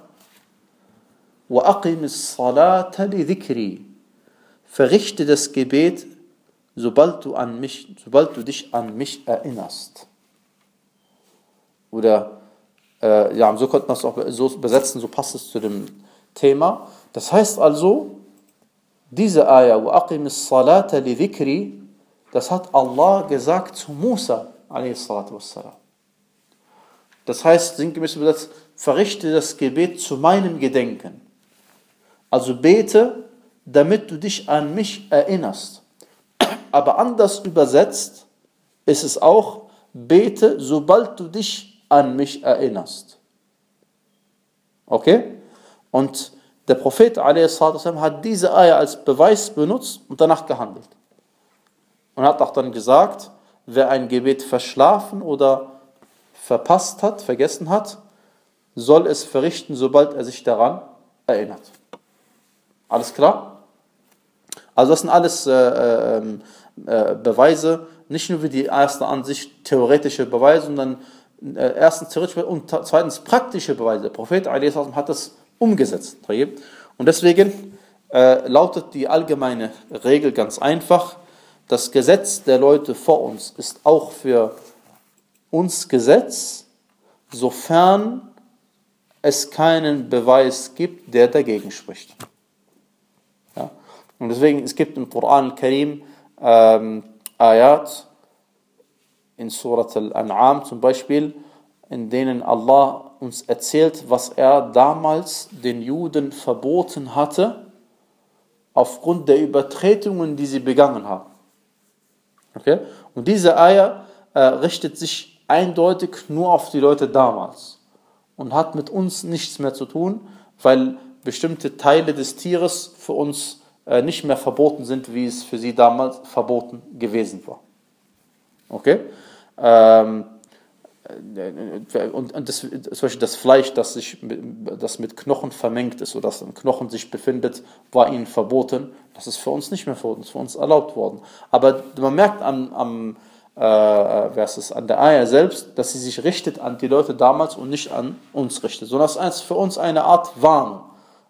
"Wa aqimis salata. Verrichte das Gebet sobald du, an mich, sobald du dich an mich erinnerst. Oder, äh, ja, so könnte man es auch so besetzen, so passt es zu dem Thema. Das heißt also, diese Ayah, وَأَقِمِ الصَّلَاةَ لِذِكْرِ, das hat Allah gesagt zu Musa, a.s. Das heißt, sinngemäß übersetzt, verrichte das Gebet zu meinem Gedenken. Also bete, damit du dich an mich erinnerst. Aber anders übersetzt ist es auch, bete, sobald du dich an mich erinnerst. Okay? Und der Prophet hat diese Eier als Beweis benutzt und danach gehandelt. Und hat auch dann gesagt, wer ein Gebet verschlafen oder verpasst hat, vergessen hat, soll es verrichten, sobald er sich daran erinnert. Alles klar? Also das sind alles äh, äh, äh, Beweise, nicht nur wie die erste Ansicht theoretische Beweise, sondern äh, erstens theoretische und zweitens praktische Beweise. Der Prophet hat das umgesetzt. Und deswegen äh, lautet die allgemeine Regel ganz einfach, das Gesetz der Leute vor uns ist auch für uns Gesetz, sofern es keinen Beweis gibt, der dagegen spricht. Und deswegen, es gibt im Koran al-Karim ähm, Ayat, in Surat al-An'am zum Beispiel, in denen Allah uns erzählt, was er damals den Juden verboten hatte, aufgrund der Übertretungen, die sie begangen haben. Okay? Und diese Eier äh, richtet sich eindeutig nur auf die Leute damals und hat mit uns nichts mehr zu tun, weil bestimmte Teile des Tieres für uns nicht mehr verboten sind, wie es für sie damals verboten gewesen war. Okay? Ähm, äh, und, das, zum Beispiel das Fleisch, das, sich, das mit Knochen vermengt ist oder das im Knochen sich befindet, war ihnen verboten. Das ist für uns nicht mehr verboten, das ist für uns erlaubt worden. Aber man merkt am, am äh, versus an der Eier selbst, dass sie sich richtet an die Leute damals und nicht an uns richtet, sondern es ist für uns eine Art Warnung.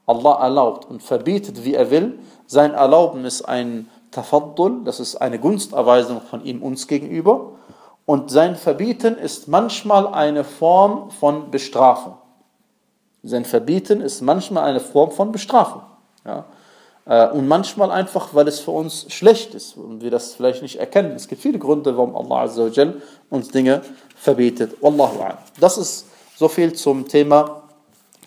Allah erlaubt und verbietet, wie er will. Sein Erlauben ist ein Tafaddul, das ist eine Gunsterweisung von ihm uns gegenüber. Und sein Verbieten ist manchmal eine Form von Bestrafung. Sein Verbieten ist manchmal eine Form von Bestrafung. Ja? Äh, und manchmal einfach, weil es für uns schlecht ist und wir das vielleicht nicht erkennen. Es gibt viele Gründe, warum Allah uns Dinge verbietet. Wallahu a'lam. Das ist so viel zum Thema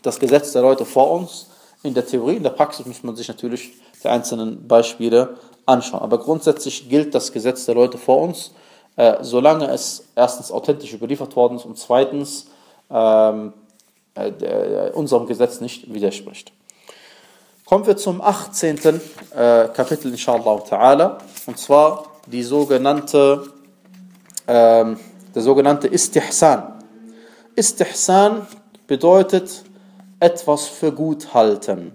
das Gesetz der Leute vor uns. In der Theorie, in der Praxis muss man sich natürlich die einzelnen Beispiele anschauen. Aber grundsätzlich gilt das Gesetz der Leute vor uns äh, solange es erstens authentisch überliefert worden ist und zweitens ähm, äh, der, unserem Gesetz nicht widerspricht. Kommen wir zum 18. Äh, Kapitel, inshallah ta'ala, und zwar die sogenannte, ähm, der sogenannte Istihsan. Istihsan bedeutet etwas für gut halten.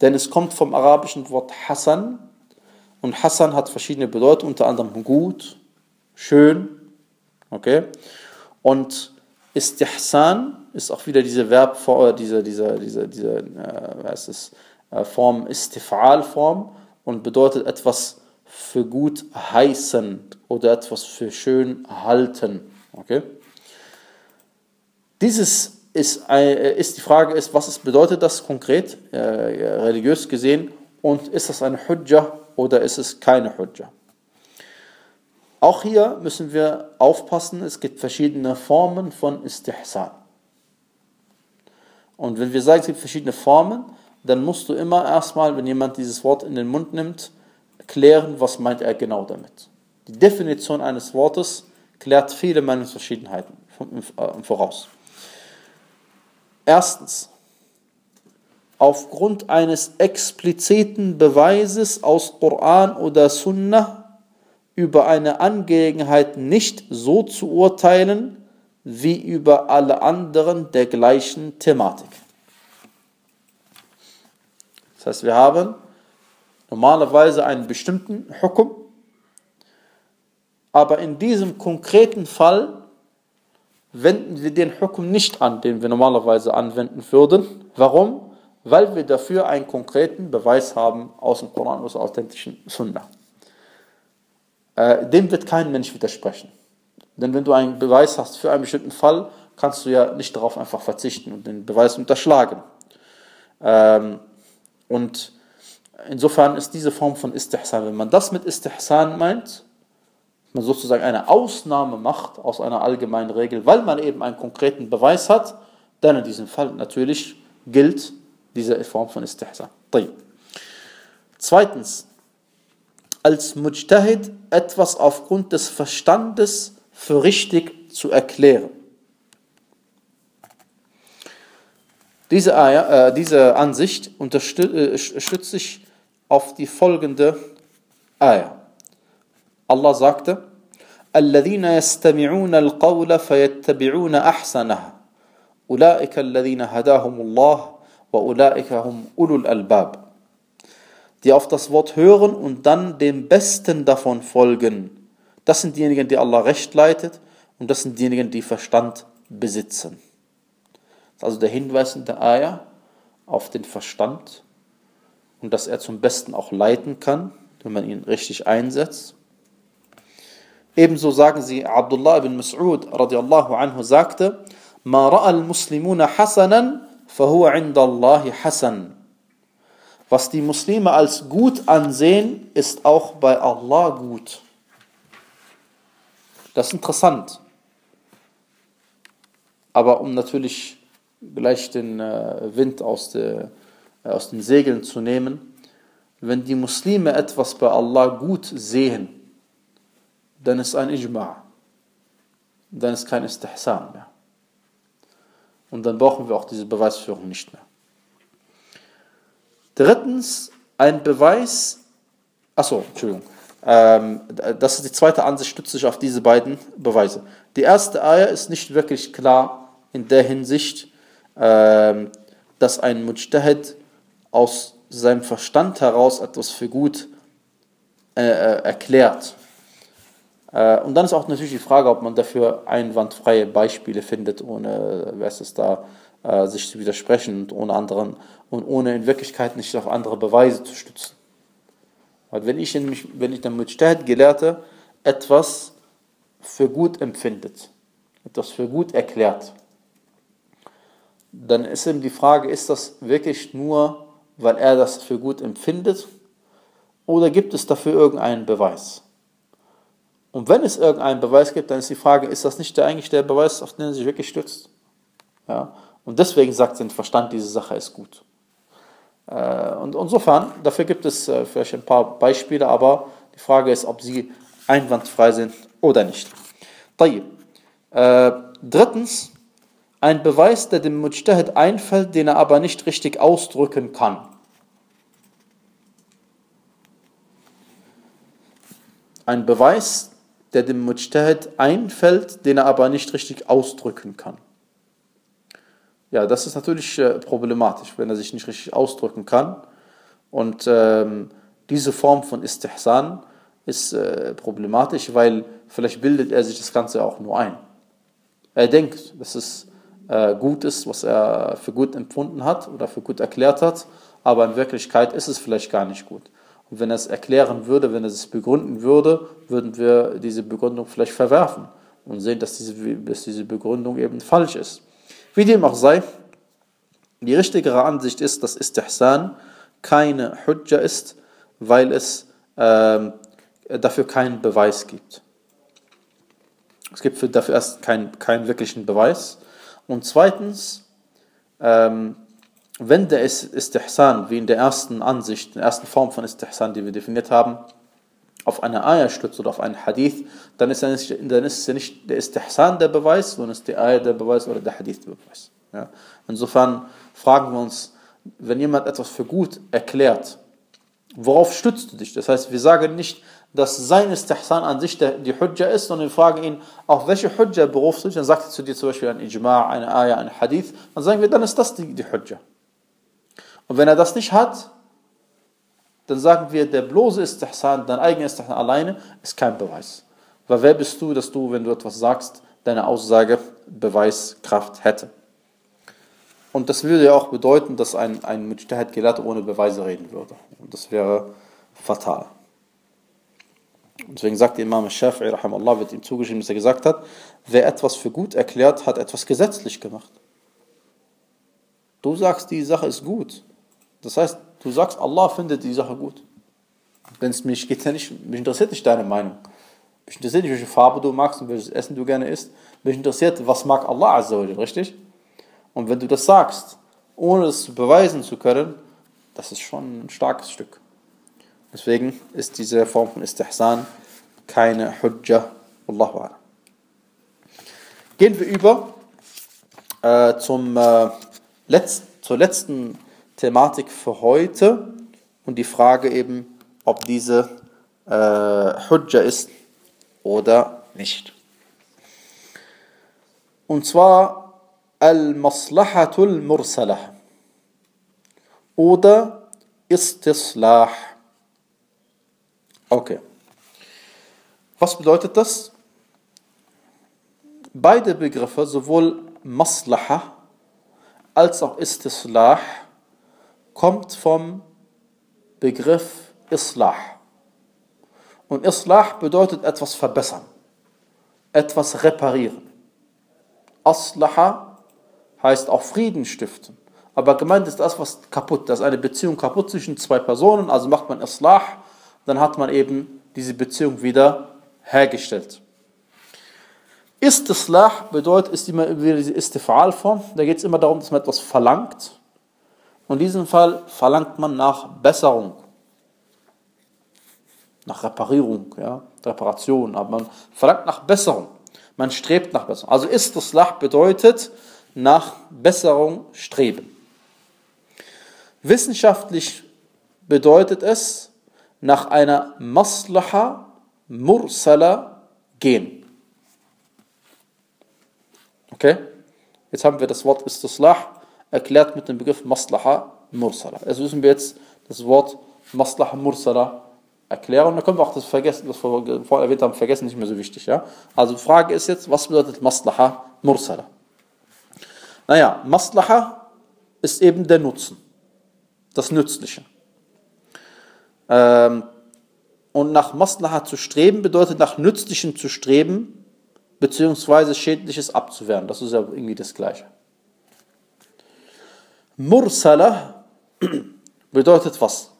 Denn es kommt vom arabischen Wort Hassan und Hassan hat verschiedene Bedeutungen, unter anderem gut, schön, okay? Und Istihsan ist auch wieder diese Verbform, diese, diese, diese, diese äh, was ist, äh, Form, Istifal-Form und bedeutet etwas für gut heißen oder etwas für schön halten. Okay? Dieses ist, äh, ist die Frage, ist, was bedeutet das konkret, äh, religiös gesehen, und ist das eine Hujja oder ist es keine Hujja? Auch hier müssen wir aufpassen, es gibt verschiedene Formen von Istihsan. Und wenn wir sagen, es gibt verschiedene Formen, dann musst du immer erstmal, wenn jemand dieses Wort in den Mund nimmt, klären, was meint er genau damit. Die Definition eines Wortes klärt viele Meinungsverschiedenheiten im Voraus. Erstens, aufgrund eines expliziten Beweises aus Koran oder Sunnah über eine Angelegenheit nicht so zu urteilen, wie über alle anderen der gleichen Thematik. Das heißt, wir haben normalerweise einen bestimmten Hukum, aber in diesem konkreten Fall wenden wir den Hukum nicht an, den wir normalerweise anwenden würden. Warum? Weil wir dafür einen konkreten Beweis haben aus dem Koran, aus der authentischen Sunnah. Äh, dem wird kein Mensch widersprechen. Denn wenn du einen Beweis hast für einen bestimmten Fall, kannst du ja nicht darauf einfach verzichten und den Beweis unterschlagen. Ähm, und insofern ist diese Form von Istihsan, wenn man das mit Istihsan meint, man sozusagen eine Ausnahme macht aus einer allgemeinen Regel, weil man eben einen konkreten Beweis hat, dann in diesem Fall natürlich gilt diese Form von Istihsan. Zweitens, als Mujtahid etwas aufgrund des Verstandes für richtig zu erklären. Diese, äh, diese Ansicht unterstützt äh, sich auf die folgende Ayah. Allah sagte, Alladhina yastami'una al-qawla fayattabi'una ahsanah. Ulaika alladhina hadahumullah wa ulaika hum ulul. Die auf das Wort hören und dann dem Besten davon folgen. Das sind diejenigen, die Allah recht leitet und das sind diejenigen, die Verstand besitzen. Das ist also der Hinweis in der Eier auf den Verstand und dass er zum Besten auch leiten kann, wenn man ihn richtig einsetzt. Ebenso sagen sie, Abdullah ibn Mas'ud radiallahu anhu sagte, Ma ra'al muslimuna hasanan, fahuwa inda Allahi hasan. Was die Muslime als gut ansehen, ist auch bei Allah gut. Das ist interessant. Aber um natürlich gleich den äh, Wind aus, der, äh, aus den Segeln zu nehmen, wenn die Muslime etwas bei Allah gut sehen, dann ist ein Ijma'. Dann ist kein Istihsan mehr. Und dann brauchen wir auch diese Beweisführung nicht mehr. Drittens, ein Beweis, achso, Entschuldigung, ähm, das ist die zweite Ansicht, stützt sich auf diese beiden Beweise. Die erste Eier ist nicht wirklich klar in der Hinsicht, ähm, dass ein Mujtahid aus seinem Verstand heraus etwas für gut äh, äh, erklärt. Äh, und dann ist auch natürlich die Frage, ob man dafür einwandfreie Beispiele findet, ohne was es da sich zu widersprechen und ohne anderen und ohne in Wirklichkeit nicht auf andere Beweise zu stützen. Weil wenn ich, nämlich, wenn ich der Mujtahid Gelehrte etwas für gut empfindet, etwas für gut erklärt, dann ist eben die Frage, ist das wirklich nur, weil er das für gut empfindet oder gibt es dafür irgendeinen Beweis? Und wenn es irgendeinen Beweis gibt, dann ist die Frage, ist das nicht der, eigentlich der Beweis, auf den er sich wirklich stützt? Ja? Und deswegen sagt sein Verstand, diese Sache ist gut. Äh, und insofern, dafür gibt es äh, vielleicht ein paar Beispiele, aber die Frage ist, ob sie einwandfrei sind oder nicht. Äh, drittens, ein Beweis, der dem Mujtahid einfällt, den er aber nicht richtig ausdrücken kann. Ein Beweis, der dem Mujtahid einfällt, den er aber nicht richtig ausdrücken kann. Ja, das ist natürlich äh, problematisch, wenn er sich nicht richtig ausdrücken kann. Und ähm, diese Form von Istihsan ist äh, problematisch, weil vielleicht bildet er sich das Ganze auch nur ein. Er denkt, dass es äh, gut ist, was er für gut empfunden hat oder für gut erklärt hat, aber in Wirklichkeit ist es vielleicht gar nicht gut. Und wenn er es erklären würde, wenn er es begründen würde, würden wir diese Begründung vielleicht verwerfen und sehen, dass diese, dass diese Begründung eben falsch ist. Wie dem auch sei, die richtigere Ansicht ist, dass Istihsan keine Hujja ist, weil es äh, dafür keinen Beweis gibt. Es gibt für, dafür erst keinen, keinen wirklichen Beweis. Und zweitens, ähm, wenn der Istihsan, wie in der ersten Ansicht, in der ersten Form von Istihsan, die wir definiert haben, auf eine Ayah stützt oder auf einen Hadith, dann ist, es ja nicht der Istihsan der Beweis, sondern ist die Ayah der Beweis oder der Hadith der Beweis. Ja. Insofern fragen wir uns, wenn jemand etwas für gut erklärt, worauf stützt du dich? Das heißt, wir sagen nicht, dass sein Istihsan an sich die Hujja ist, sondern wir fragen ihn, auf welche Hujja berufst du dich? Dann sagt er zu dir zum Beispiel ein Ijma', eine Ayah, ein Hadith. Dann sagen wir, dann ist das die, die Hujja. Und wenn er das nicht hat, dann sagen wir, der bloße Istihsan, dein eigener Istihsan alleine, ist kein Beweis. Weil wer bist du, dass du, wenn du etwas sagst, deine Aussage Beweiskraft hätte? Und das würde ja auch bedeuten, dass ein, ein Mujtahid Gelat ohne Beweise reden würde. Und das wäre fatal. Deswegen sagt Imam Shafi'i, Allah, wird ihm zugeschrieben, dass er gesagt hat, wer etwas für gut erklärt, hat etwas gesetzlich gemacht. Du sagst, die Sache ist gut. Das heißt, du sagst, Allah findet die Sache gut. Wenn es mich geht, ja nicht, mich interessiert nicht deine Meinung. Mich interessiert nicht, welche Farbe du magst und welches Essen du gerne isst. Mich interessiert, was mag Allah Azza richtig? Und wenn du das sagst, ohne es beweisen zu können, das ist schon ein starkes Stück. Deswegen ist diese Form von Istihsan keine Hujja. Allahu Akbar. Gehen wir über äh, zum, äh, letzt, zur letzten Thematik für heute und die Frage eben, ob diese äh, Hujja ist oder nicht. Und zwar Al-Maslahatul Mursalah oder Istislah. Okay. Was bedeutet das? Beide Begriffe, sowohl Maslaha als auch Istislah, kommt vom Begriff Islah. Und Islah bedeutet etwas verbessern, etwas reparieren. Aslaha heißt auch Frieden stiften. Aber gemeint ist das, was kaputt, ist eine Beziehung kaputt zwischen zwei Personen, also macht man Islah, dann hat man eben diese Beziehung wieder hergestellt. Istislah bedeutet, ist immer wieder diese Istifalform, da geht es immer darum, dass man etwas verlangt in diesem Fall verlangt man nach Besserung, nach Reparierung, ja, Reparation, aber man verlangt nach Besserung. Man strebt nach Besserung. Also Istislah bedeutet nach Besserung streben. Wissenschaftlich bedeutet es nach einer Maslaha Mursala gehen. Okay? Jetzt haben wir das Wort Istislah erklärt mit dem Begriff Maslaha Mursala. Also müssen wir jetzt das Wort Maslaha Mursala erklären. Da können wir auch das vergessen, was wir vorher erwähnt haben, vergessen, nicht mehr so wichtig. Ja? Also die Frage ist jetzt, was bedeutet Maslaha Mursala? Naja, Maslaha ist eben der Nutzen, das Nützliche. Ähm, und nach Maslaha zu streben bedeutet nach Nützlichem zu streben, beziehungsweise Schädliches abzuwehren. Das ist ja irgendwie das Gleiche. Mursala bedeutet was?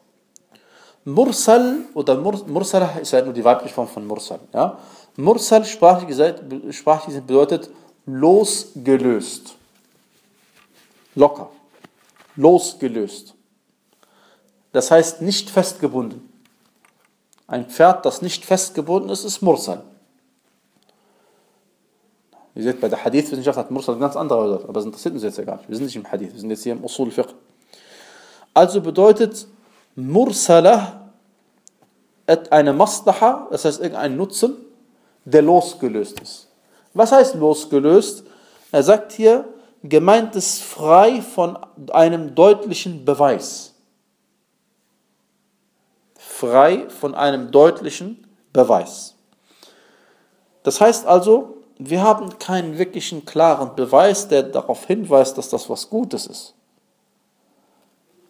Mursal oder Mur, Mursala ist ja nur die weibliche Form von Mursal. Ja? Mursal sprachlich, sprachlich bedeutet losgelöst. Locker. Losgelöst. Das heißt nicht festgebunden. ein Pferd, das nicht festgebunden ist, ist Mursal. Ihr seht, bei der Hadith-Wissenschaft hat Mursal ganz andere Wörter, aber das interessiert uns jetzt ja gar nicht. Wir sind nicht im Hadith, wir sind jetzt hier im Usul Fiqh. Also bedeutet Mursala eine Maslaha, das heißt irgendein Nutzen, der losgelöst ist. Was heißt losgelöst? Er sagt hier, gemeint ist frei von einem deutlichen Beweis. Frei von einem deutlichen Beweis. Das heißt also, wir haben keinen wirklichen klaren Beweis, der darauf hinweist, dass das was Gutes ist.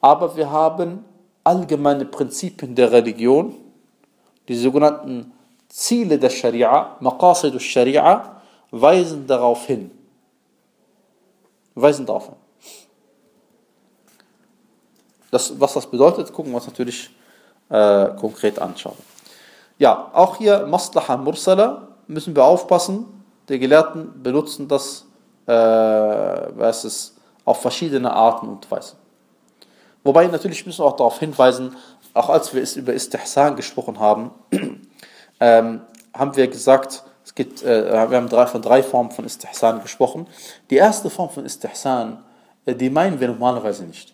Aber wir haben allgemeine Prinzipien der Religion, die sogenannten Ziele der Scharia, Maqasid al-Scharia, weisen darauf hin. Weisen darauf hin. Das, was das bedeutet, gucken wir uns natürlich äh, konkret anschauen. Ja, auch hier Maslaha Mursala müssen wir aufpassen, die Gelehrten benutzen das, äh, was auf verschiedene Arten und Weisen. Wobei natürlich müssen wir auch darauf hinweisen, auch als wir über Istihsan gesprochen haben, ähm, haben wir gesagt, es gibt, äh, wir haben drei, von drei Formen von Istihsan gesprochen. Die erste Form von Istihsan, äh, die meinen wir normalerweise nicht.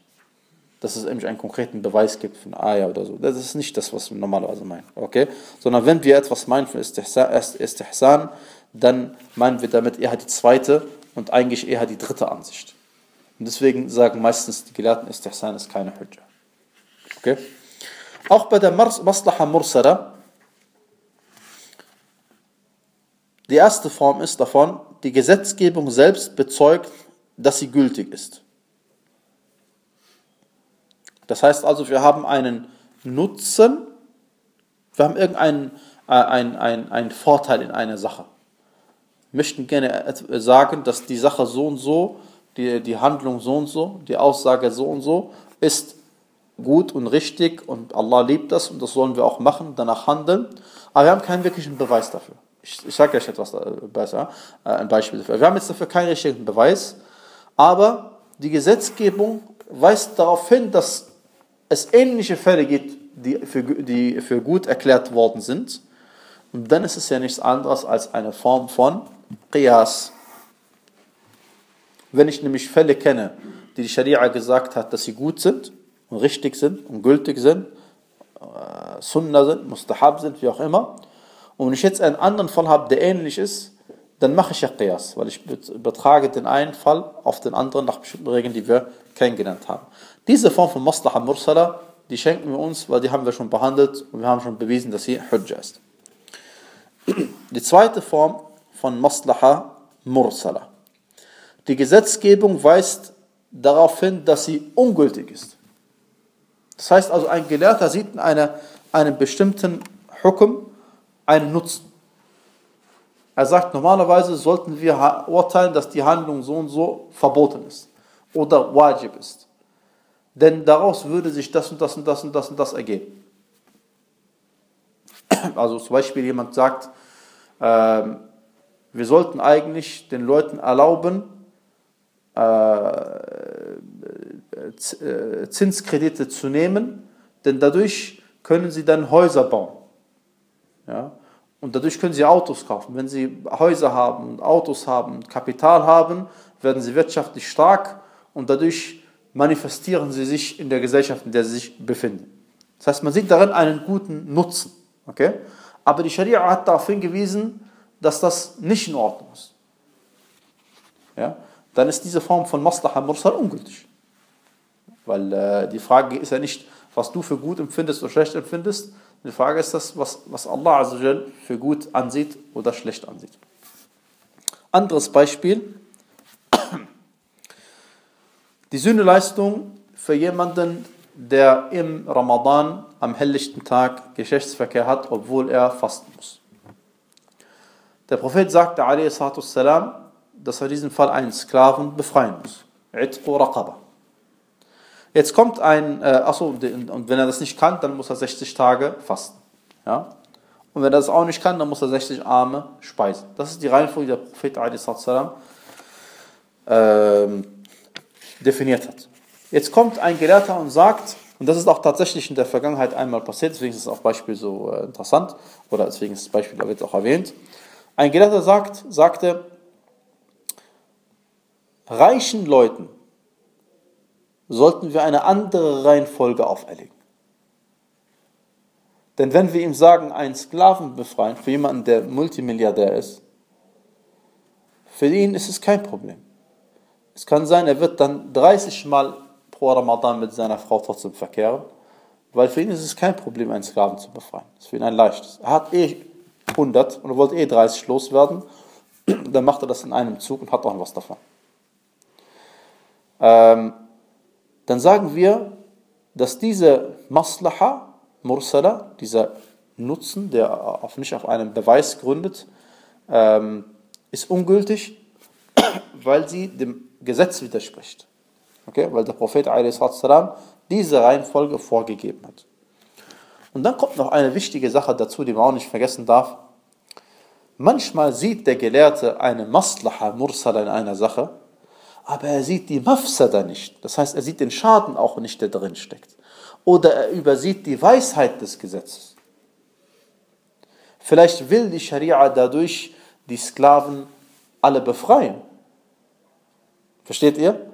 Dass es nämlich einen konkreten Beweis gibt von Ayah oder so. Das ist nicht das, was wir normalerweise meinen. Okay? Sondern wenn wir etwas meinen von Istihsan, Istihsan dann meinen wir damit eher die zweite und eigentlich eher die dritte Ansicht. Und deswegen sagen meistens die Gelehrten, Istihsan ist keine Hujja. Okay? Auch bei der Maslaha Mursara, die erste Form ist davon, die Gesetzgebung selbst bezeugt, dass sie gültig ist. Das heißt also, wir haben einen Nutzen, wir haben irgendeinen äh, einen, einen, einen Vorteil in einer Sache möchten gerne sagen, dass die Sache so und so, die, die Handlung so und so, die Aussage so und so ist gut und richtig und Allah liebt das und das sollen wir auch machen, danach handeln. Aber wir haben keinen wirklichen Beweis dafür. Ich, ich sage euch etwas äh, besser, äh, ein Beispiel dafür. Wir haben jetzt dafür keinen richtigen Beweis, aber die Gesetzgebung weist darauf hin, dass es ähnliche Fälle gibt, die für, die für gut erklärt worden sind. Und dann ist es ja nichts anderes als eine Form von Qiyas. Wenn ich nämlich Fälle kenne, die die Scharia gesagt hat, dass sie gut sind und richtig sind und gültig sind, äh, Sunnah sind, Mustahab sind, wie auch immer, und wenn ich jetzt einen anderen Fall habe, der ähnlich ist, dann mache ich ja Qiyas, weil ich übertrage den einen Fall auf den anderen nach bestimmten Regeln, die wir kennengelernt haben. Diese Form von Maslaha Mursala, die schenken wir uns, weil die haben wir schon behandelt und wir haben schon bewiesen, dass sie Hujja ist. Die zweite Form von Maslaha Mursala. Die Gesetzgebung weist darauf hin, dass sie ungültig ist. Das heißt also, ein Gelehrter sieht in einer, einem bestimmten Hukum einen Nutzen. Er sagt, normalerweise sollten wir urteilen, dass die Handlung so und so verboten ist oder wajib ist. Denn daraus würde sich das und das und das und das und das ergeben. Also zum Beispiel jemand sagt, ähm, wir sollten eigentlich den Leuten erlauben, äh, äh, Zinskredite zu nehmen, denn dadurch können sie dann Häuser bauen. Ja? Und dadurch können sie Autos kaufen. Wenn sie Häuser haben, Autos haben, Kapital haben, werden sie wirtschaftlich stark und dadurch manifestieren sie sich in der Gesellschaft, in der sie sich befinden. Das heißt, man sieht darin einen guten Nutzen. Okay? Aber die Scharia hat darauf hingewiesen, dass das nicht in Ordnung ist. Ja? Dann ist diese Form von Maslaha Mursal ungültig. Weil äh, die Frage ist ja nicht, was du für gut empfindest oder schlecht empfindest. Die Frage ist das, was, was Allah für gut ansieht oder schlecht ansieht. Anderes Beispiel. Die Sühneleistung für jemanden, der im Ramadan am helllichten Tag Geschlechtsverkehr hat, obwohl er fasten muss. Der Prophet sagte, salam, dass er in diesem Fall einen Sklaven befreien muss. Jetzt kommt ein, äh, achso, und wenn er das nicht kann, dann muss er 60 Tage fasten. Ja? Und wenn er das auch nicht kann, dann muss er 60 Arme speisen. Das ist die Reihenfolge, die der Prophet salam, ähm, definiert hat. Jetzt kommt ein Gelehrter und sagt, Und das ist auch tatsächlich in der Vergangenheit einmal passiert, deswegen ist das auch Beispiel so äh, interessant, oder deswegen ist das Beispiel wird auch erwähnt. Ein Gelehrter sagt, sagte, reichen Leuten sollten wir eine andere Reihenfolge auferlegen. Denn wenn wir ihm sagen, einen Sklaven befreien, für jemanden, der Multimilliardär ist, für ihn ist es kein Problem. Es kann sein, er wird dann 30 Mal pro Ramadan mit seiner Frau trotzdem verkehren, weil für ihn ist es kein Problem, einen Sklaven zu befreien. Das ist für ihn ein leichtes. Er hat eh 100 und er wollte eh 30 loswerden, dann macht er das in einem Zug und hat auch was davon. Ähm, dann sagen wir, dass diese Maslaha, Mursala, dieser Nutzen, der auf, nicht auf einem Beweis gründet, ähm, ist ungültig, weil sie dem Gesetz widerspricht. Okay? Weil der Prophet a.s. diese Reihenfolge vorgegeben hat. Und dann kommt noch eine wichtige Sache dazu, die man auch nicht vergessen darf. Manchmal sieht der Gelehrte eine Maslaha Mursala in einer Sache, aber er sieht die Mafsada nicht. Das heißt, er sieht den Schaden auch nicht, der drin steckt. Oder er übersieht die Weisheit des Gesetzes. Vielleicht will die Scharia dadurch die Sklaven alle befreien. Versteht ihr?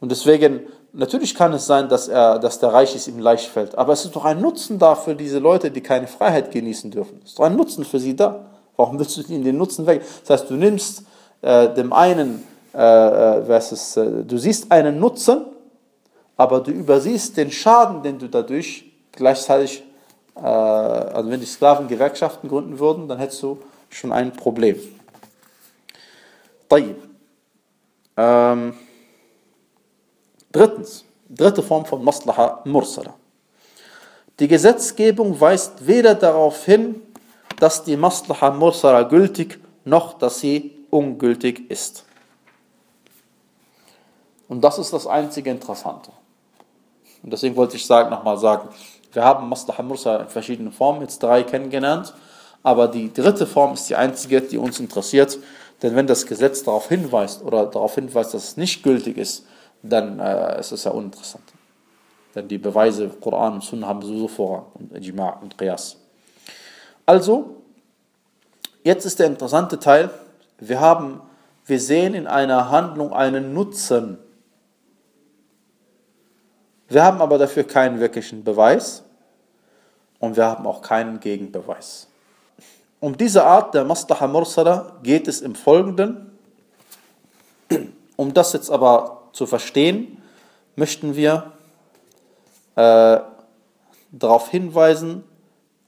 Und deswegen, natürlich kann es sein, dass, er, dass der Reich es ihm leicht fällt, aber es ist doch ein Nutzen da für diese Leute, die keine Freiheit genießen dürfen. Es ist doch ein Nutzen für sie da. Warum willst du ihnen den Nutzen weg? Das heißt, du nimmst äh, dem einen, äh, äh versus, äh, du siehst einen Nutzen, aber du übersiehst den Schaden, den du dadurch gleichzeitig, äh, also wenn die Sklaven Gewerkschaften gründen würden, dann hättest du schon ein Problem. Ähm, drittens, dritte Form von Maslaha Mursala. Die Gesetzgebung weist weder darauf hin, dass die Maslaha Mursala gültig, noch dass sie ungültig ist. Und das ist das einzige Interessante. Und deswegen wollte ich sagen, nochmal sagen, wir haben Maslaha Mursala in verschiedenen Formen, jetzt drei kennengelernt, aber die dritte Form ist die einzige, die uns interessiert, denn wenn das Gesetz darauf hinweist oder darauf hinweist, dass es nicht gültig ist, dann äh, ist es ja uninteressant. Denn die Beweise Koran und Sunna haben sowieso Vorrang und Ijma' und Qiyas. Also, jetzt ist der interessante Teil, wir haben, wir sehen in einer Handlung einen Nutzen. Wir haben aber dafür keinen wirklichen Beweis und wir haben auch keinen Gegenbeweis. Um diese Art der Maslaha Mursala geht es im Folgenden. Um das jetzt aber zu verstehen, möchten wir äh, darauf hinweisen,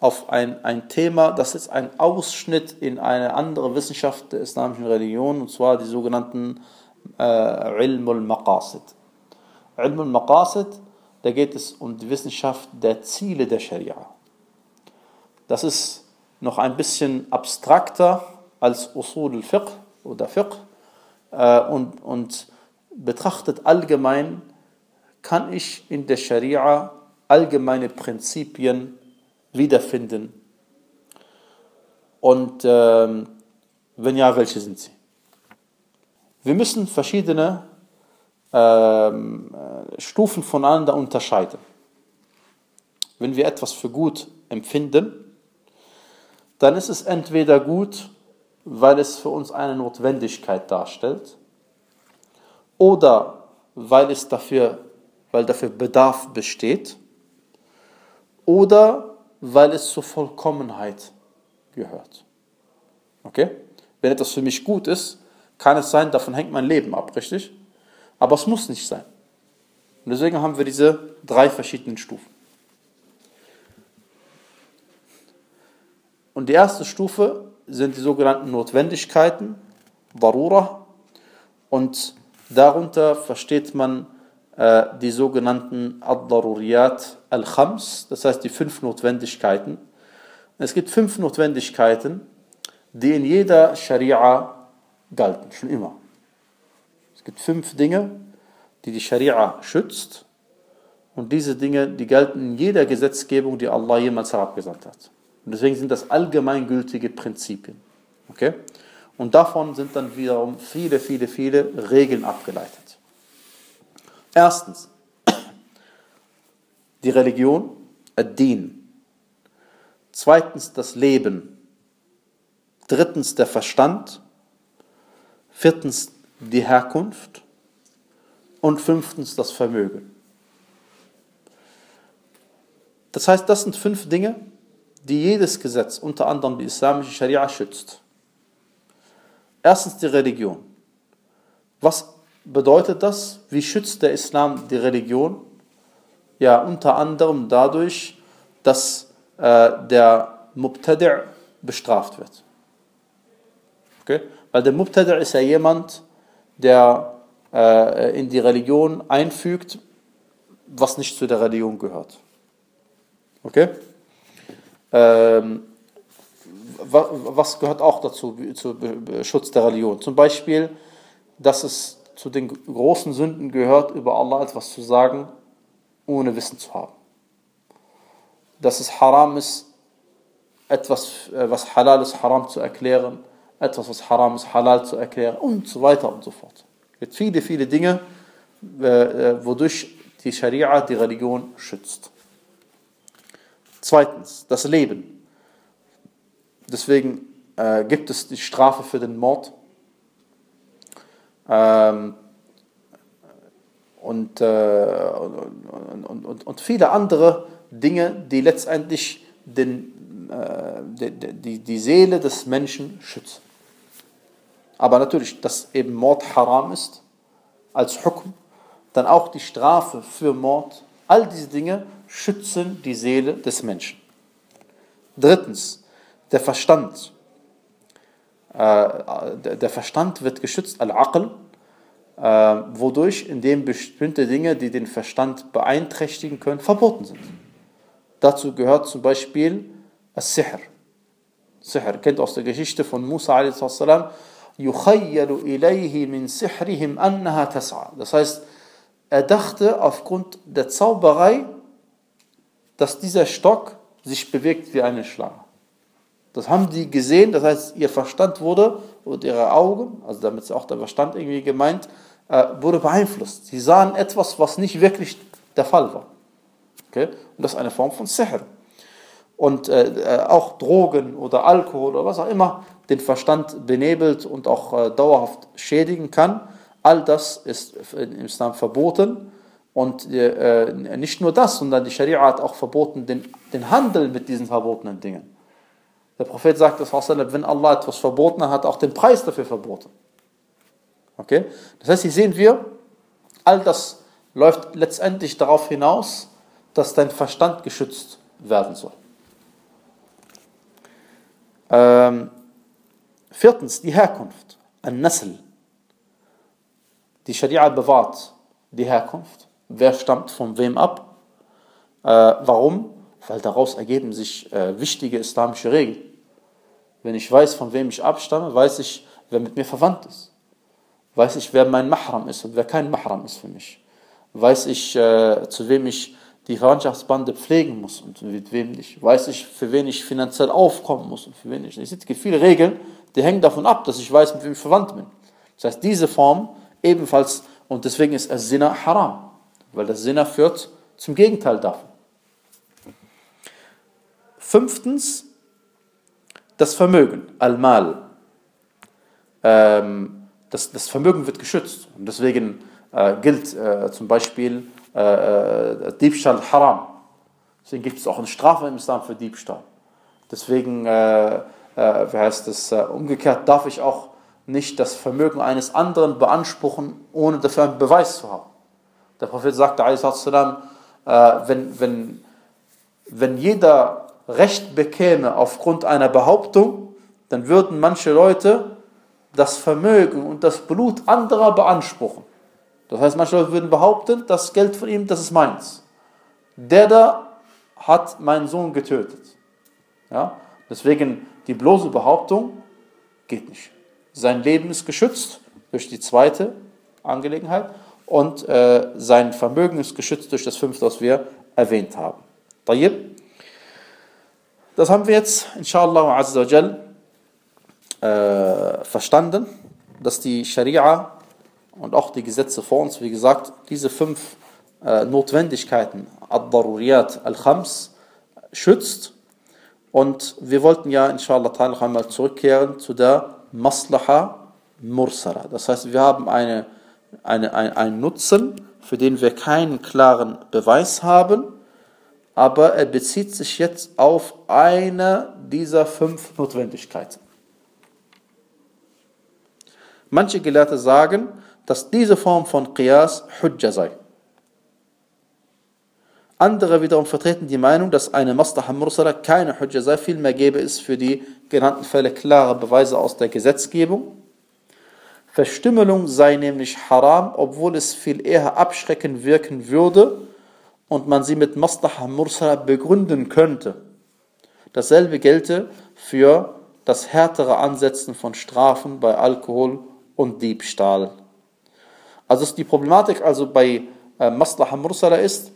auf ein, ein Thema, das ist ein Ausschnitt in eine andere Wissenschaft der islamischen Religion, und zwar die sogenannten äh, Ilm al-Maqasid. Ilm al-Maqasid, da geht es um die Wissenschaft der Ziele der Scharia. Das ist noch ein bisschen abstrakter als Usul al-Fiqh oder Fiqh äh, und, und betrachtet allgemein, kann ich in der Scharia allgemeine Prinzipien wiederfinden? Und ähm, wenn ja, welche sind sie? Wir müssen verschiedene ähm, äh, Stufen voneinander unterscheiden. Wenn wir etwas für gut empfinden, dann ist es entweder gut, weil es für uns eine Notwendigkeit darstellt, oder weil es dafür, weil dafür Bedarf besteht, oder weil es zur Vollkommenheit gehört. Okay? Wenn etwas für mich gut ist, kann es sein, davon hängt mein Leben ab, richtig? Aber es muss nicht sein. Und deswegen haben wir diese drei verschiedenen Stufen. Und die erste Stufe sind die sogenannten Notwendigkeiten, Darura. Und darunter versteht man die sogenannten Ad-Daruriyat al-Khams, das heißt die fünf Notwendigkeiten. Es gibt fünf Notwendigkeiten, die in jeder Scharia galten, schon immer. Es gibt fünf Dinge, die die Scharia schützt und diese Dinge, die gelten in jeder Gesetzgebung, die Allah jemals herabgesandt hat. Und deswegen sind das allgemeingültige Prinzipien. Okay? Und davon sind dann wiederum viele, viele, viele Regeln abgeleitet. Erstens, die Religion, ad-Din. Zweitens das Leben. Drittens der Verstand. Viertens die Herkunft. Und fünftens das Vermögen. Das heißt, das sind fünf Dinge, die jedes Gesetz, unter anderem die islamische Scharia, schützt. Erstens die Religion. Was bedeutet das? Wie schützt der Islam die Religion? Ja, unter anderem dadurch, dass äh, der Mubtadi' bestraft wird. Okay? Weil der Mubtadi' ist ja jemand, der äh, in die Religion einfügt, was nicht zu der Religion gehört. Okay? Ähm, was gehört auch dazu, zu Schutz der Religion? Zum Beispiel, dass es zu den großen Sünden gehört, über Allah etwas zu sagen, ohne Wissen zu haben. Dass es haram ist, etwas, äh, was halal ist, haram zu erklären, etwas, was haram ist, halal zu erklären und so weiter und so fort. Es gibt viele, viele Dinge, äh, äh, wodurch die Scharia die Religion schützt. Zweitens, das Leben. Deswegen gibt es die Strafe für den Mord. Ähm, und, äh, und, und, und, viele andere Dinge, die letztendlich den, äh, die, die, die Seele des Menschen schützen. Aber natürlich, dass eben Mord haram ist, als Hukum, dann auch die Strafe für Mord, all diese Dinge schützen die Seele des Menschen. Drittens, der Verstand. Äh, der Verstand wird geschützt, al-Aql, äh, wodurch, indem bestimmte Dinge, die den Verstand beeinträchtigen können, verboten sind. Dazu gehört zum Beispiel As-Sihr. Sihr kennt aus der Geschichte von Musa a.s. يُخَيَّلُ إِلَيْهِ مِنْ سِحْرِهِمْ أَنَّهَا تَسْعَى Das heißt, er dachte aufgrund der Zauberei, dass dieser Stock sich bewegt wie eine Schlange. Das haben die gesehen, das heißt, ihr Verstand wurde, und ihre Augen, also damit ist auch der Verstand irgendwie gemeint, äh, wurde beeinflusst. Sie sahen etwas, was nicht wirklich der Fall war. Okay? Und das ist eine Form von Sihr. Und äh, äh, auch Drogen oder Alkohol oder was auch immer den Verstand benebelt und auch äh, dauerhaft schädigen kann, all das ist im Islam verboten und äh, nicht nur das, sondern die Scharia hat auch verboten den, den Handel mit diesen verbotenen Dingen. Der Prophet sagt, wenn Allah etwas verboten hat, hat auch den Preis dafür verboten. Okay? Das heißt, hier sehen wir, all das läuft letztendlich darauf hinaus, dass dein Verstand geschützt werden soll. Ähm, viertens, die Herkunft. Ein Nasl. Die Scharia bewahrt die Herkunft wer stammt von wem ab. Äh, warum? Weil daraus ergeben sich äh, wichtige islamische Regeln. Wenn ich weiß, von wem ich abstamme, weiß ich, wer mit mir verwandt ist. Weiß ich, wer mein Mahram ist und wer kein Mahram ist für mich. Weiß ich, äh, zu wem ich die Verwandtschaftsbande pflegen muss und mit wem nicht. Weiß ich, für wen ich finanziell aufkommen muss und für wen nicht. Es gibt viele Regeln, die hängen davon ab, dass ich weiß, mit wem ich verwandt bin. Das heißt, diese Form ebenfalls, und deswegen ist es Sinna haram weil das Sinner führt zum Gegenteil davon. Fünftens, das Vermögen, Al-Mal. Ähm, das, das, Vermögen wird geschützt und deswegen äh, gilt äh, zum Beispiel äh, äh Diebstahl haram. Deswegen gibt es auch eine Strafe im Islam für Diebstahl. Deswegen, äh, äh, wie heißt es, umgekehrt darf ich auch nicht das Vermögen eines anderen beanspruchen, ohne dafür einen Beweis zu haben. Der Prophet sagte, äh, wenn, wenn, wenn jeder Recht bekäme aufgrund einer Behauptung, dann würden manche Leute das Vermögen und das Blut anderer beanspruchen. Das heißt, manche Leute würden behaupten, das Geld von ihm, das ist meins. Der da hat meinen Sohn getötet. Ja? Deswegen die bloße Behauptung geht nicht. Sein Leben ist geschützt durch die zweite Angelegenheit und äh, sein Vermögen ist geschützt durch das fünfte, was wir erwähnt haben. Tayyib. Das haben wir jetzt, inshallah azza äh, verstanden, dass die Scharia und auch die Gesetze vor uns, wie gesagt, diese fünf äh, Notwendigkeiten, Ad-Daruriyat al-Khams, schützt. Und wir wollten ja inshallah noch einmal zurückkehren zu der Maslaha Mursala. Das heißt, wir haben eine, eine, ein, einen Nutzen, für den wir keinen klaren Beweis haben, aber er bezieht sich jetzt auf eine dieser fünf Notwendigkeiten. Manche Gelehrte sagen, dass diese Form von Qiyas Hujja sei. Andere wiederum vertreten die Meinung, dass eine Maslaha Mursala keine Hujja sei, vielmehr gäbe es für die genannten Fälle klare Beweise aus der Gesetzgebung. Verstümmelung sei nämlich haram, obwohl es viel eher abschreckend wirken würde und man sie mit Maslaha Mursala begründen könnte. Dasselbe gelte für das härtere Ansetzen von Strafen bei Alkohol und Diebstahl. Also die Problematik also bei äh, Maslaha Mursala ist,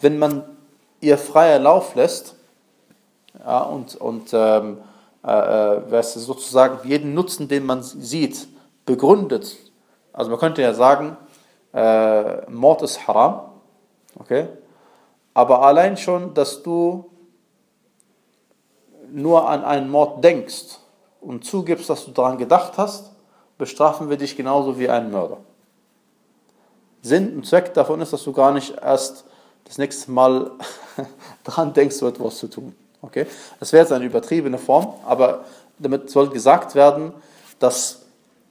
wenn man ihr freier Lauf lässt ja, und, und ähm, äh, äh sozusagen jeden Nutzen, den man sieht, begründet. Also man könnte ja sagen, äh, Mord ist haram, okay? aber allein schon, dass du nur an einen Mord denkst und zugibst, dass du daran gedacht hast, bestrafen wir dich genauso wie einen Mörder. Sinn und Zweck davon ist, dass du gar nicht erst das nächste Mal daran denkst, so etwas zu tun. Okay? Das wäre jetzt eine übertriebene Form, aber damit soll gesagt werden, dass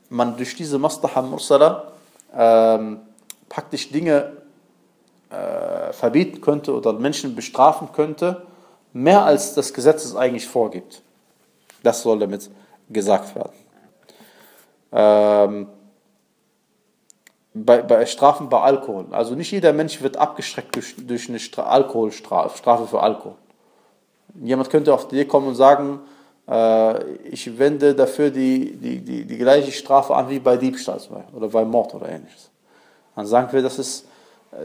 man durch diese Maslaha Mursala ähm, praktisch Dinge äh, verbieten könnte oder Menschen bestrafen könnte, mehr als das Gesetz es eigentlich vorgibt. Das soll damit gesagt werden. Ähm, bei, bei, Strafen bei Alkohol. Also nicht jeder Mensch wird abgeschreckt durch, durch eine Stra Alkoholstrafe, Strafe für Alkohol. Jemand könnte auf die Idee kommen und sagen, äh, ich wende dafür die, die, die, die gleiche Strafe an wie bei Diebstahl oder bei Mord oder ähnliches. Dann sagen wir, das, ist,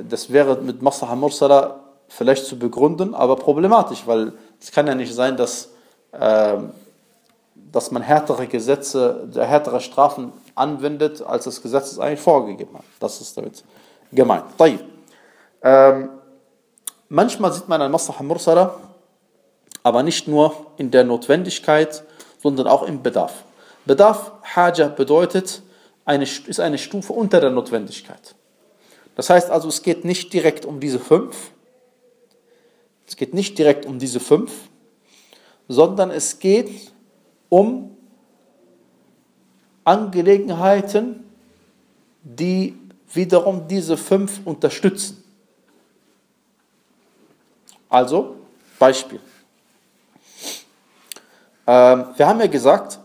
das wäre mit Masaha Mursala vielleicht zu begründen, aber problematisch, weil es kann ja nicht sein, dass, äh, dass man härtere Gesetze, härtere Strafen anwendet, als das Gesetz es eigentlich vorgegeben hat. Das ist damit gemeint. Ähm, manchmal sieht man ein Maslaha Mursala, aber nicht nur in der Notwendigkeit, sondern auch im Bedarf. Bedarf, Haja, bedeutet, eine, ist eine Stufe unter der Notwendigkeit. Das heißt also, es geht nicht direkt um diese fünf, es geht nicht direkt um diese fünf, sondern es geht um Angelegenheiten, die wiederum diese fünf unterstützen. Also, Beispiel. Ähm, wir haben ja gesagt,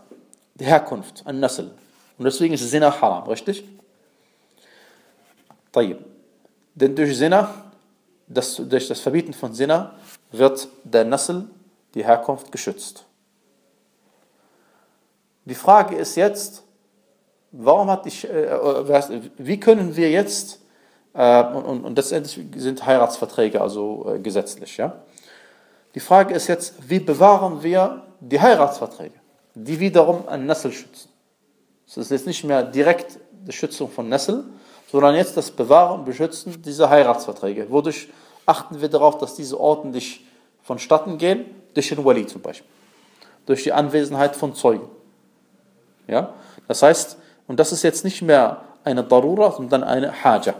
die Herkunft, ein Nassel. Und deswegen ist Zina haram, richtig? طيب. Denn durch Zina, das, durch das Verbieten von Zina, wird der Nassel, die Herkunft, geschützt. Die Frage ist jetzt, warum hat die, äh, wie können wir jetzt, äh, und, und, letztendlich sind Heiratsverträge also äh, gesetzlich, ja? Die Frage ist jetzt, wie bewahren wir die Heiratsverträge, die wiederum ein Nessel schützen? Das ist jetzt nicht mehr direkt die Schützung von Nessel, sondern jetzt das Bewahren und Beschützen dieser Heiratsverträge. Wodurch achten wir darauf, dass diese ordentlich vonstatten gehen? Durch den Wali zum Beispiel. Durch die Anwesenheit von Zeugen. Ja? Das heißt, und das ist jetzt nicht mehr eine Darura, sondern eine Haja.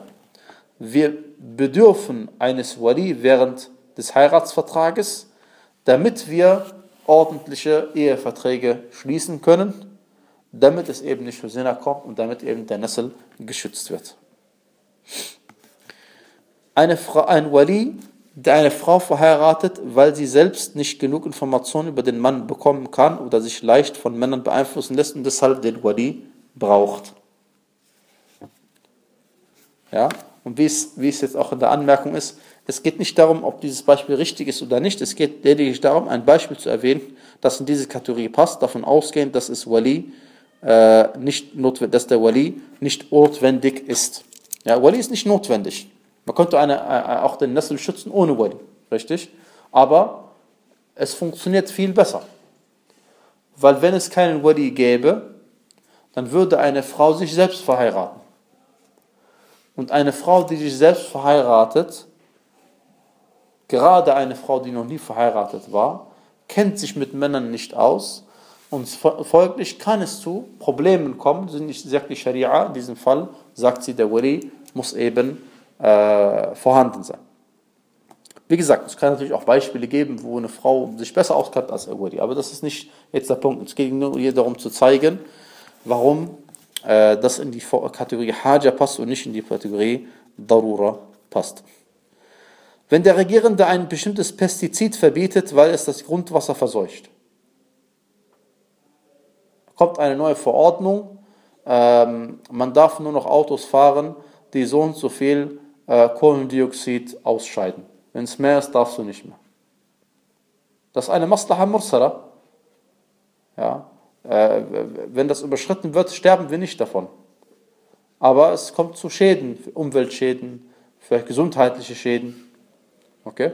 Wir bedürfen eines Wali während des Heiratsvertrages, damit wir ordentliche Eheverträge schließen können, damit es eben nicht zu Sinna kommt und damit eben der Nessel geschützt wird. Eine Frau, ein Wali, der eine Frau verheiratet, weil sie selbst nicht genug Informationen über den Mann bekommen kann oder sich leicht von Männern beeinflussen lässt und deshalb den Wali braucht. Ja, und wie es, wie es jetzt auch in der Anmerkung ist, es geht nicht darum, ob dieses Beispiel richtig ist oder nicht. Es geht lediglich darum, ein Beispiel zu erwähnen, das in diese Kategorie passt, davon ausgehend, dass es Wali äh, nicht notwendig, dass der Wali nicht notwendig ist. Ja, Wali ist nicht notwendig. Man könnte eine, äh, auch den Nessel schützen ohne Wali, richtig? Aber es funktioniert viel besser. Weil wenn es keinen Wali gäbe, dann würde eine Frau sich selbst verheiraten. Und eine Frau, die sich selbst verheiratet, gerade eine Frau, die noch nie verheiratet war, kennt sich mit Männern nicht aus und folglich kann es zu Problemen kommen, sagt die Scharia, in diesem Fall sagt sie, der Wali muss eben äh, vorhanden sein. Wie gesagt, es kann natürlich auch Beispiele geben, wo eine Frau sich besser auskennt als ein Wali, aber das ist nicht jetzt der Punkt. Es geht nur hier darum zu zeigen, warum äh, das in die Kategorie Haja passt und nicht in die Kategorie Darura passt. Wenn der Regierende ein bestimmtes Pestizid verbietet, weil es das Grundwasser verseucht, kommt eine neue Verordnung, ähm, man darf nur noch Autos fahren, die so und so viel äh, Kohlendioxid ausscheiden. Wenn es mehr ist, darfst du nicht mehr. Das ist eine Maslaha Mursala. Ja, äh, wenn das überschritten wird, sterben wir nicht davon. Aber es kommt zu Schäden, Umweltschäden, vielleicht gesundheitliche Schäden. Okay?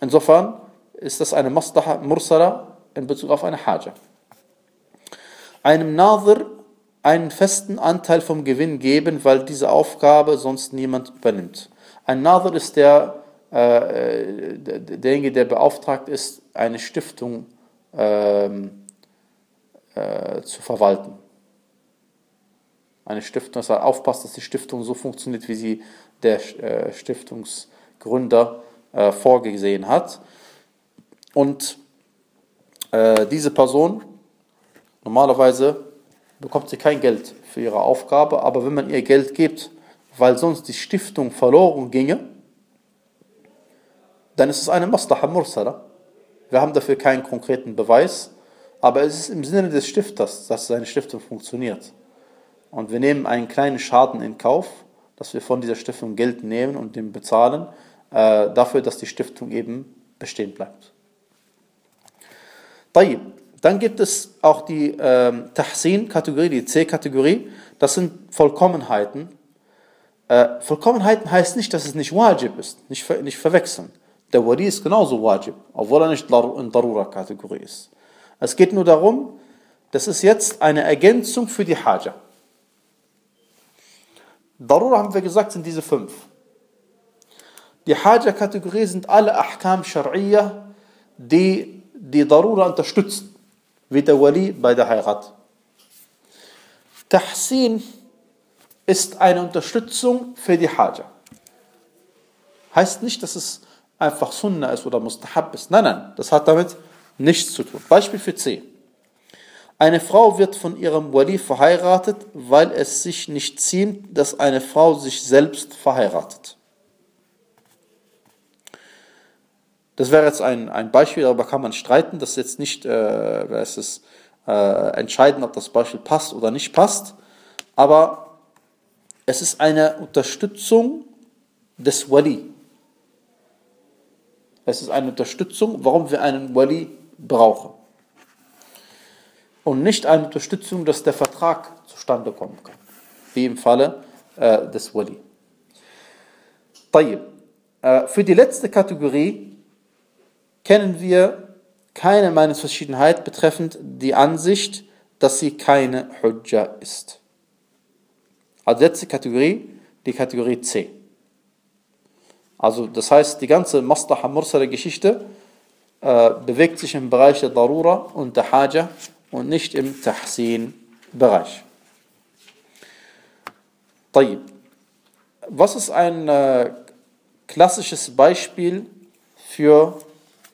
Insofern ist das eine Maslaha Mursala in Bezug auf eine Haja. Einem Nadir einen festen Anteil vom Gewinn geben, weil diese Aufgabe sonst niemand übernimmt. Ein Nadir ist der, äh, derjenige, der beauftragt ist, eine Stiftung ähm, äh, zu verwalten. Eine Stiftung, dass er aufpasst, dass die Stiftung so funktioniert, wie sie der äh, Stiftungsgründer äh, vorgesehen hat. Und äh, diese Person, normalerweise bekommt sie kein Geld für ihre Aufgabe, aber wenn man ihr Geld gibt, weil sonst die Stiftung verloren ginge, dann ist es eine Maslaha Mursala. Wir haben dafür keinen konkreten Beweis, aber es ist im Sinne des Stifters, dass seine Stiftung funktioniert. Und wir nehmen einen kleinen Schaden in Kauf, dass wir von dieser Stiftung Geld nehmen und dem bezahlen, äh, dafür, dass die Stiftung eben bestehen bleibt. Dann gibt es auch die äh, Tahsin-Kategorie, die C-Kategorie. Das sind Vollkommenheiten. Äh, Vollkommenheiten heißt nicht, dass es nicht Wajib ist, nicht, nicht verwechseln. Der Wali ist genauso Wajib, obwohl er nicht in Darura-Kategorie ist. Es geht nur darum, das ist jetzt eine Ergänzung für die Haja. Darura haben wir gesagt, sind diese fünf. Die Haja-Kategorie sind alle Ahkam Shar'iyya, die die Darura unterstützen, wie der Wali bei der Heirat. Tahsin ist eine Unterstützung für die Haja. Heißt nicht, dass es einfach Sunnah ist oder Mustahab ist. Nein, nein, das hat damit nichts zu tun. Beispiel für C. Eine Frau wird von ihrem Wali verheiratet, weil es sich nicht ziemt, dass eine Frau sich selbst verheiratet. Das wäre jetzt ein, ein Beispiel, darüber kann man streiten. Das ist jetzt nicht äh, es äh, entscheidend, ob das Beispiel passt oder nicht passt. Aber es ist eine Unterstützung des Wali. Es ist eine Unterstützung, warum wir einen Wali brauchen. Und nicht eine Unterstützung, dass der Vertrag zustande kommen kann. Wie im Falle äh, des Wali. Äh, für die letzte Kategorie kennen wir keine Meinungsverschiedenheit betreffend die Ansicht, dass sie keine Hujja ist. Also letzte Kategorie, die Kategorie C. Also das heißt, die ganze Maslaha Mursala Geschichte äh, bewegt sich im Bereich der Darura und der Haja und nicht im Tahsin Bereich. طيب. Was ist ein äh, klassisches Beispiel für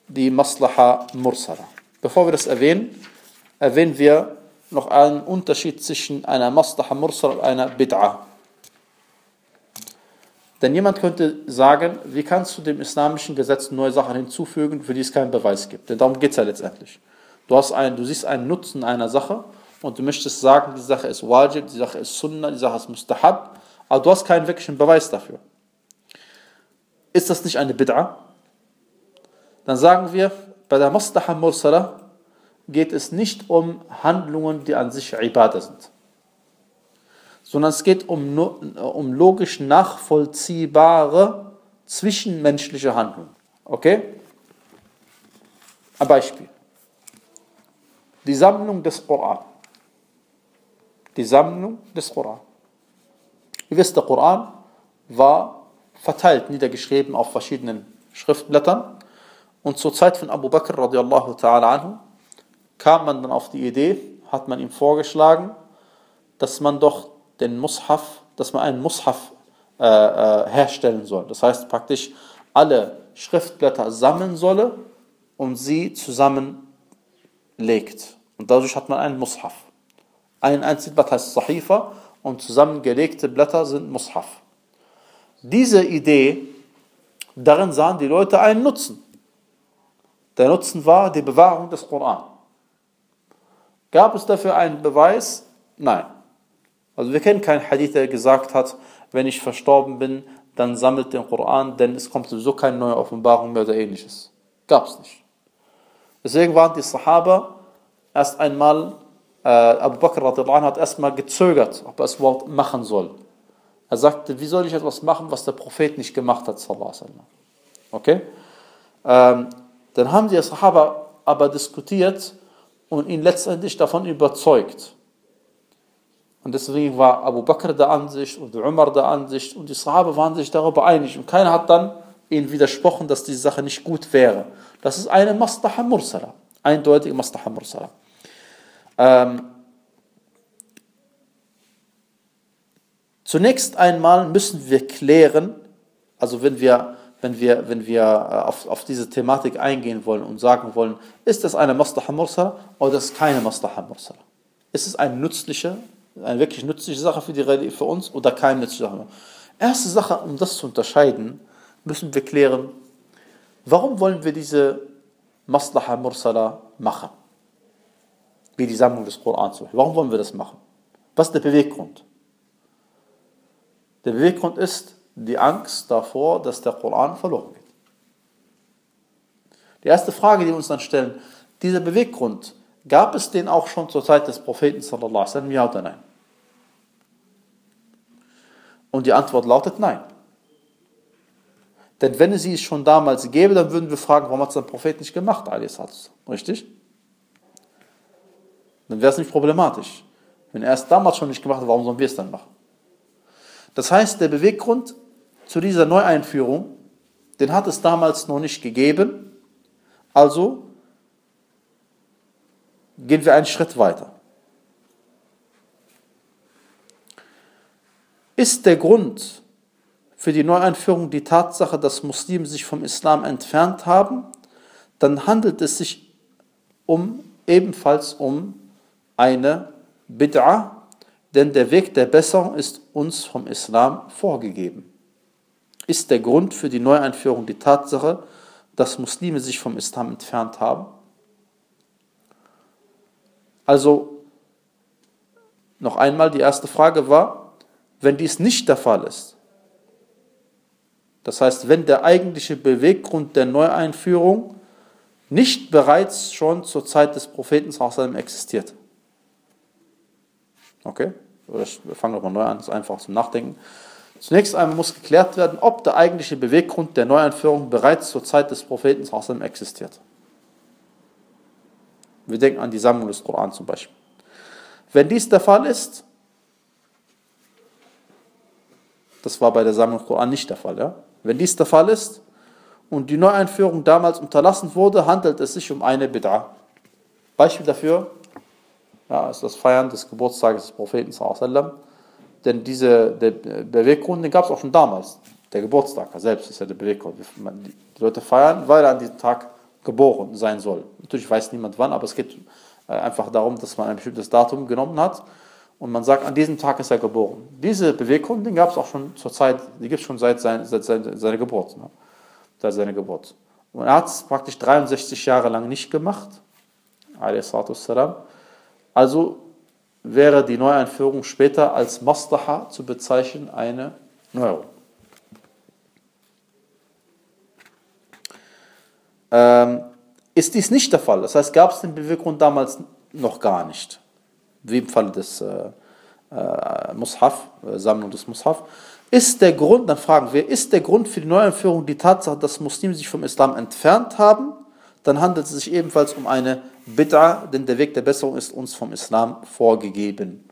die Maslaha Mursala? Bevor wir das erwähnen, erwähnen wir noch einen Unterschied zwischen einer Maslaha Mursala und einer Bid'ah. Denn jemand könnte sagen, wie kannst du dem islamischen Gesetz neue Sachen hinzufügen, für die es keinen Beweis gibt? Denn darum geht es ja letztendlich. Du, hast einen, du siehst einen Nutzen einer Sache und du möchtest sagen, die Sache ist wajib, die Sache ist sunnah, die Sache ist mustahab, aber du hast keinen wirklichen Beweis dafür. Ist das nicht eine Bid'a? Dann sagen wir, bei der Maslaha Mursala geht es nicht um Handlungen, die an sich Ibadah sind sondern es geht um, um logisch nachvollziehbare zwischenmenschliche Handlungen. Okay? Ein Beispiel. Die Sammlung des Koran. Die Sammlung des Koran. Ihr wisst, der Koran war verteilt, niedergeschrieben auf verschiedenen Schriftblättern. Und zur Zeit von Abu Bakr radiallahu ta'ala anhu kam man dann auf die Idee, hat man ihm vorgeschlagen, dass man doch den Mushaf, dass man einen Mushaf äh, äh, herstellen soll. Das heißt praktisch alle Schriftblätter sammeln solle und sie zusammenlegt. Und dadurch hat man einen Mushaf. Ein Einzelblatt heißt Sahifa und zusammengelegte Blätter sind Mushaf. Diese Idee, darin sahen die Leute einen Nutzen. Der Nutzen war die Bewahrung des Koran. Gab es dafür einen Beweis? Nein. Also wir kennen keinen Hadith, der gesagt hat, wenn ich verstorben bin, dann sammelt den Koran, denn es kommt sowieso keine neue Offenbarung mehr oder ähnliches. Gab es nicht. Deswegen waren die Sahaba erst einmal, äh, Abu Bakr hat erstmal gezögert, ob er es überhaupt machen soll. Er sagte, wie soll ich etwas machen, was der Prophet nicht gemacht hat, Okay? Ähm, dann haben die Sahaba aber diskutiert und ihn letztendlich davon überzeugt. Und deswegen war Abu Bakr der Ansicht und Umar der Ansicht und die Sahaba waren sich darüber einig. Und keiner hat dann ihnen widersprochen, dass diese Sache nicht gut wäre. Das ist eine Mastaha Mursala. Eindeutige Mastaha Mursala. Ähm, zunächst einmal müssen wir klären, also wenn wir, wenn wir, wenn wir äh, auf, auf diese Thematik eingehen wollen und sagen wollen, ist das eine Mastaha Mursala oder ist es keine Mastaha Mursala? Ist es eine nützliche eine wirklich nützliche Sache für, die, für uns oder keine nützliche Sache. Erste Sache, um das zu unterscheiden, müssen wir klären, warum wollen wir diese Maslaha Mursala machen? Wie die Sammlung des Korans. Warum wollen wir das machen? Was ist der Beweggrund? Der Beweggrund ist die Angst davor, dass der Koran verloren geht. Die erste Frage, die wir uns dann stellen, dieser Beweggrund, gab es den auch schon zur Zeit des Propheten sallallahu alaihi wasallam, ja oder nein? Und die Antwort lautet nein. Denn wenn es sie schon damals gäbe, dann würden wir fragen, warum hat es der Prophet nicht gemacht, Richtig? Dann wäre es nicht problematisch. Wenn er es damals schon nicht gemacht hat, warum sollen wir es dann machen? Das heißt, der Beweggrund zu dieser Neueinführung, den hat es damals noch nicht gegeben. Also gehen wir einen Schritt weiter. Ist der Grund für die Neueinführung die Tatsache, dass Muslime sich vom Islam entfernt haben, dann handelt es sich um ebenfalls um eine Bid'a, denn der Weg der Besserung ist uns vom Islam vorgegeben. Ist der Grund für die Neueinführung die Tatsache, dass Muslime sich vom Islam entfernt haben? Also, noch einmal, die erste Frage war, wenn dies nicht der Fall ist. Das heißt, wenn der eigentliche Beweggrund der Neueinführung nicht bereits schon zur Zeit des Propheten existiert. Okay? Wir fangen nochmal neu an, das ist einfach zum Nachdenken. Zunächst einmal muss geklärt werden, ob der eigentliche Beweggrund der Neueinführung bereits zur Zeit des Propheten existiert. Wir denken an die Sammlung des Koran zum Beispiel. Wenn dies der Fall ist, Das war bei der Sammlung Koran nicht der Fall. Ja? Wenn dies der Fall ist und die Neueinführung damals unterlassen wurde, handelt es sich um eine Bid'a. Beispiel dafür ja, ist das Feiern des Geburtstages des Propheten. Denn diese, der Beweggrund, den gab es auch schon damals. Der Geburtstag selbst ist ja der Beweggrund. Die Leute feiern, weil er an diesem Tag geboren sein soll. Natürlich weiß niemand wann, aber es geht äh, einfach darum, dass man ein bestimmtes Datum genommen hat und man sagt, an diesem Tag ist er geboren. Diese Bewegung, den gab es auch schon zur Zeit, die gibt es schon seit, sein, seit seiner Geburt. Ne? Seit seiner Geburt. Und er hat es praktisch 63 Jahre lang nicht gemacht. Also wäre die Neueinführung später als Mastaha zu bezeichnen eine Neuerung. Ähm, ist dies nicht der Fall? Das heißt, gab es den Beweggrund damals noch gar nicht wie im Falle des äh, äh, Mushaf, äh, Sammlung des Mushaf, ist der Grund, dann fragen wir, ist der Grund für die Neueinführung die Tatsache, dass Muslime sich vom Islam entfernt haben? Dann handelt es sich ebenfalls um eine Bid'a, denn der Weg der Besserung ist uns vom Islam vorgegeben.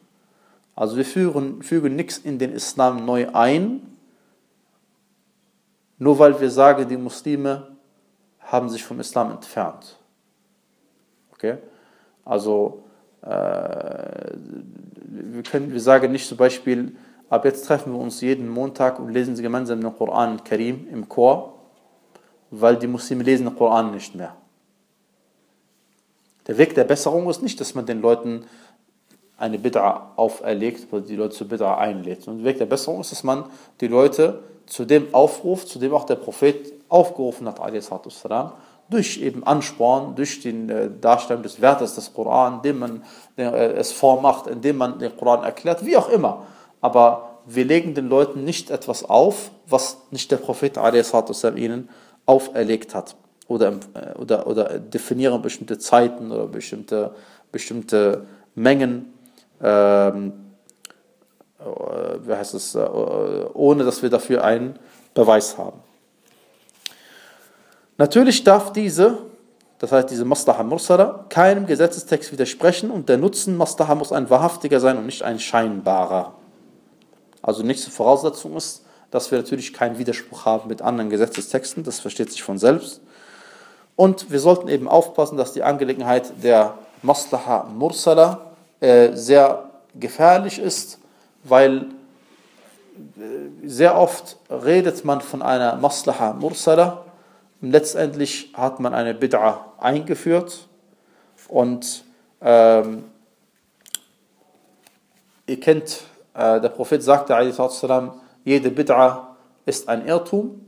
Also wir führen, fügen nichts in den Islam neu ein, nur weil wir sagen, die Muslime haben sich vom Islam entfernt. Okay? Also, äh, wir, können, wir sagen nicht zum Beispiel, ab jetzt treffen wir uns jeden Montag und lesen gemeinsam den Koran Karim im Chor, weil die Muslime lesen den Koran nicht mehr. Der Weg der Besserung ist nicht, dass man den Leuten eine Bid'a auferlegt, weil die Leute zu Bid'a einlädt. Und der Weg der Besserung ist, dass man die Leute zu dem aufruft, zu dem auch der Prophet aufgerufen hat, durch eben Ansporn, durch die äh, Darstellung des Wertes des Koran, indem man äh, es vormacht, indem man den Koran erklärt, wie auch immer. Aber wir legen den Leuten nicht etwas auf, was nicht der Prophet ihnen auferlegt hat. Oder, äh, oder, oder definieren bestimmte Zeiten oder bestimmte, bestimmte Mengen ähm, äh, wie heißt es, äh, ohne dass wir dafür einen Beweis haben. Natürlich darf diese, das heißt diese Maslaha Mursala, keinem Gesetzestext widersprechen und der Nutzen Maslaha muss ein wahrhaftiger sein und nicht ein scheinbarer. Also nächste Voraussetzung ist, dass wir natürlich keinen Widerspruch haben mit anderen Gesetzestexten, das versteht sich von selbst. Und wir sollten eben aufpassen, dass die Angelegenheit der Maslaha Mursala äh, sehr gefährlich ist, weil äh, sehr oft redet man von einer Maslaha Mursala. Letztendlich hat man eine Bid'a eingeführt und ähm, ihr kennt, äh, der Prophet sagte, jede Bid'a ist ein Irrtum.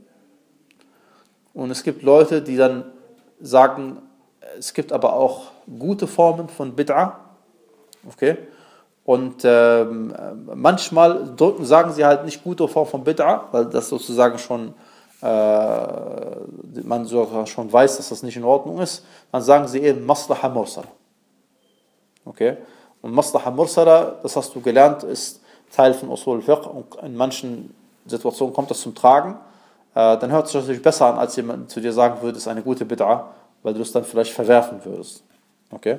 Und es gibt Leute, die dann sagen, es gibt aber auch gute Formen von Bid'a, okay, und ähm, manchmal drücken, sagen sie halt nicht gute Form von Bid'a, weil das sozusagen schon, äh, man sogar schon weiß, dass das nicht in Ordnung ist. Dann sagen sie eben Maslaha Mursala. Okay? Und Maslaha Mursala, das hast du gelernt, ist Teil von Usul Fiqh und in manchen Situationen kommt das zum Tragen. Äh, dann hört sich das natürlich besser an, als jemand zu dir sagen würde, es ist eine gute Bid'a, weil du es dann vielleicht verwerfen würdest. Okay?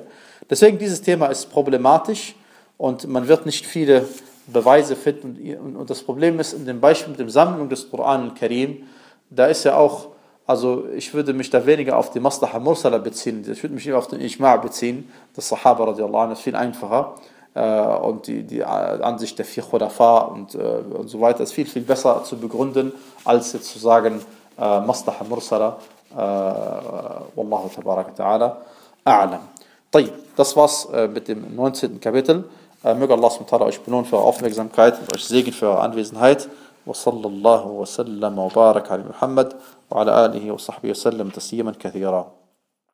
Deswegen dieses Thema ist problematisch und man wird nicht viele Beweise finden. Und das Problem ist, in dem Beispiel mit der Sammlung des Koran Karim, da ist ja auch, also ich würde mich da weniger auf die Maslaha Mursala beziehen, ich würde mich eher auf den Ijma' beziehen, das Sahaba radiallahu anhu ist viel einfacher und die, die Ansicht der vier Khurafa und, äh, und so weiter ist viel, viel besser zu begründen, als jetzt zu sagen, äh, Maslaha Mursala, Wallahu tabaraka ta'ala, a'lam. Das war's mit dem 19. Kapitel. Äh, möge Allah subhanahu euch belohnen für eure Aufmerksamkeit und euch segnen für eure Anwesenheit. وصلى الله وسلم وبارك على محمد وعلى آله وصحبه وسلم تسليما كثيرا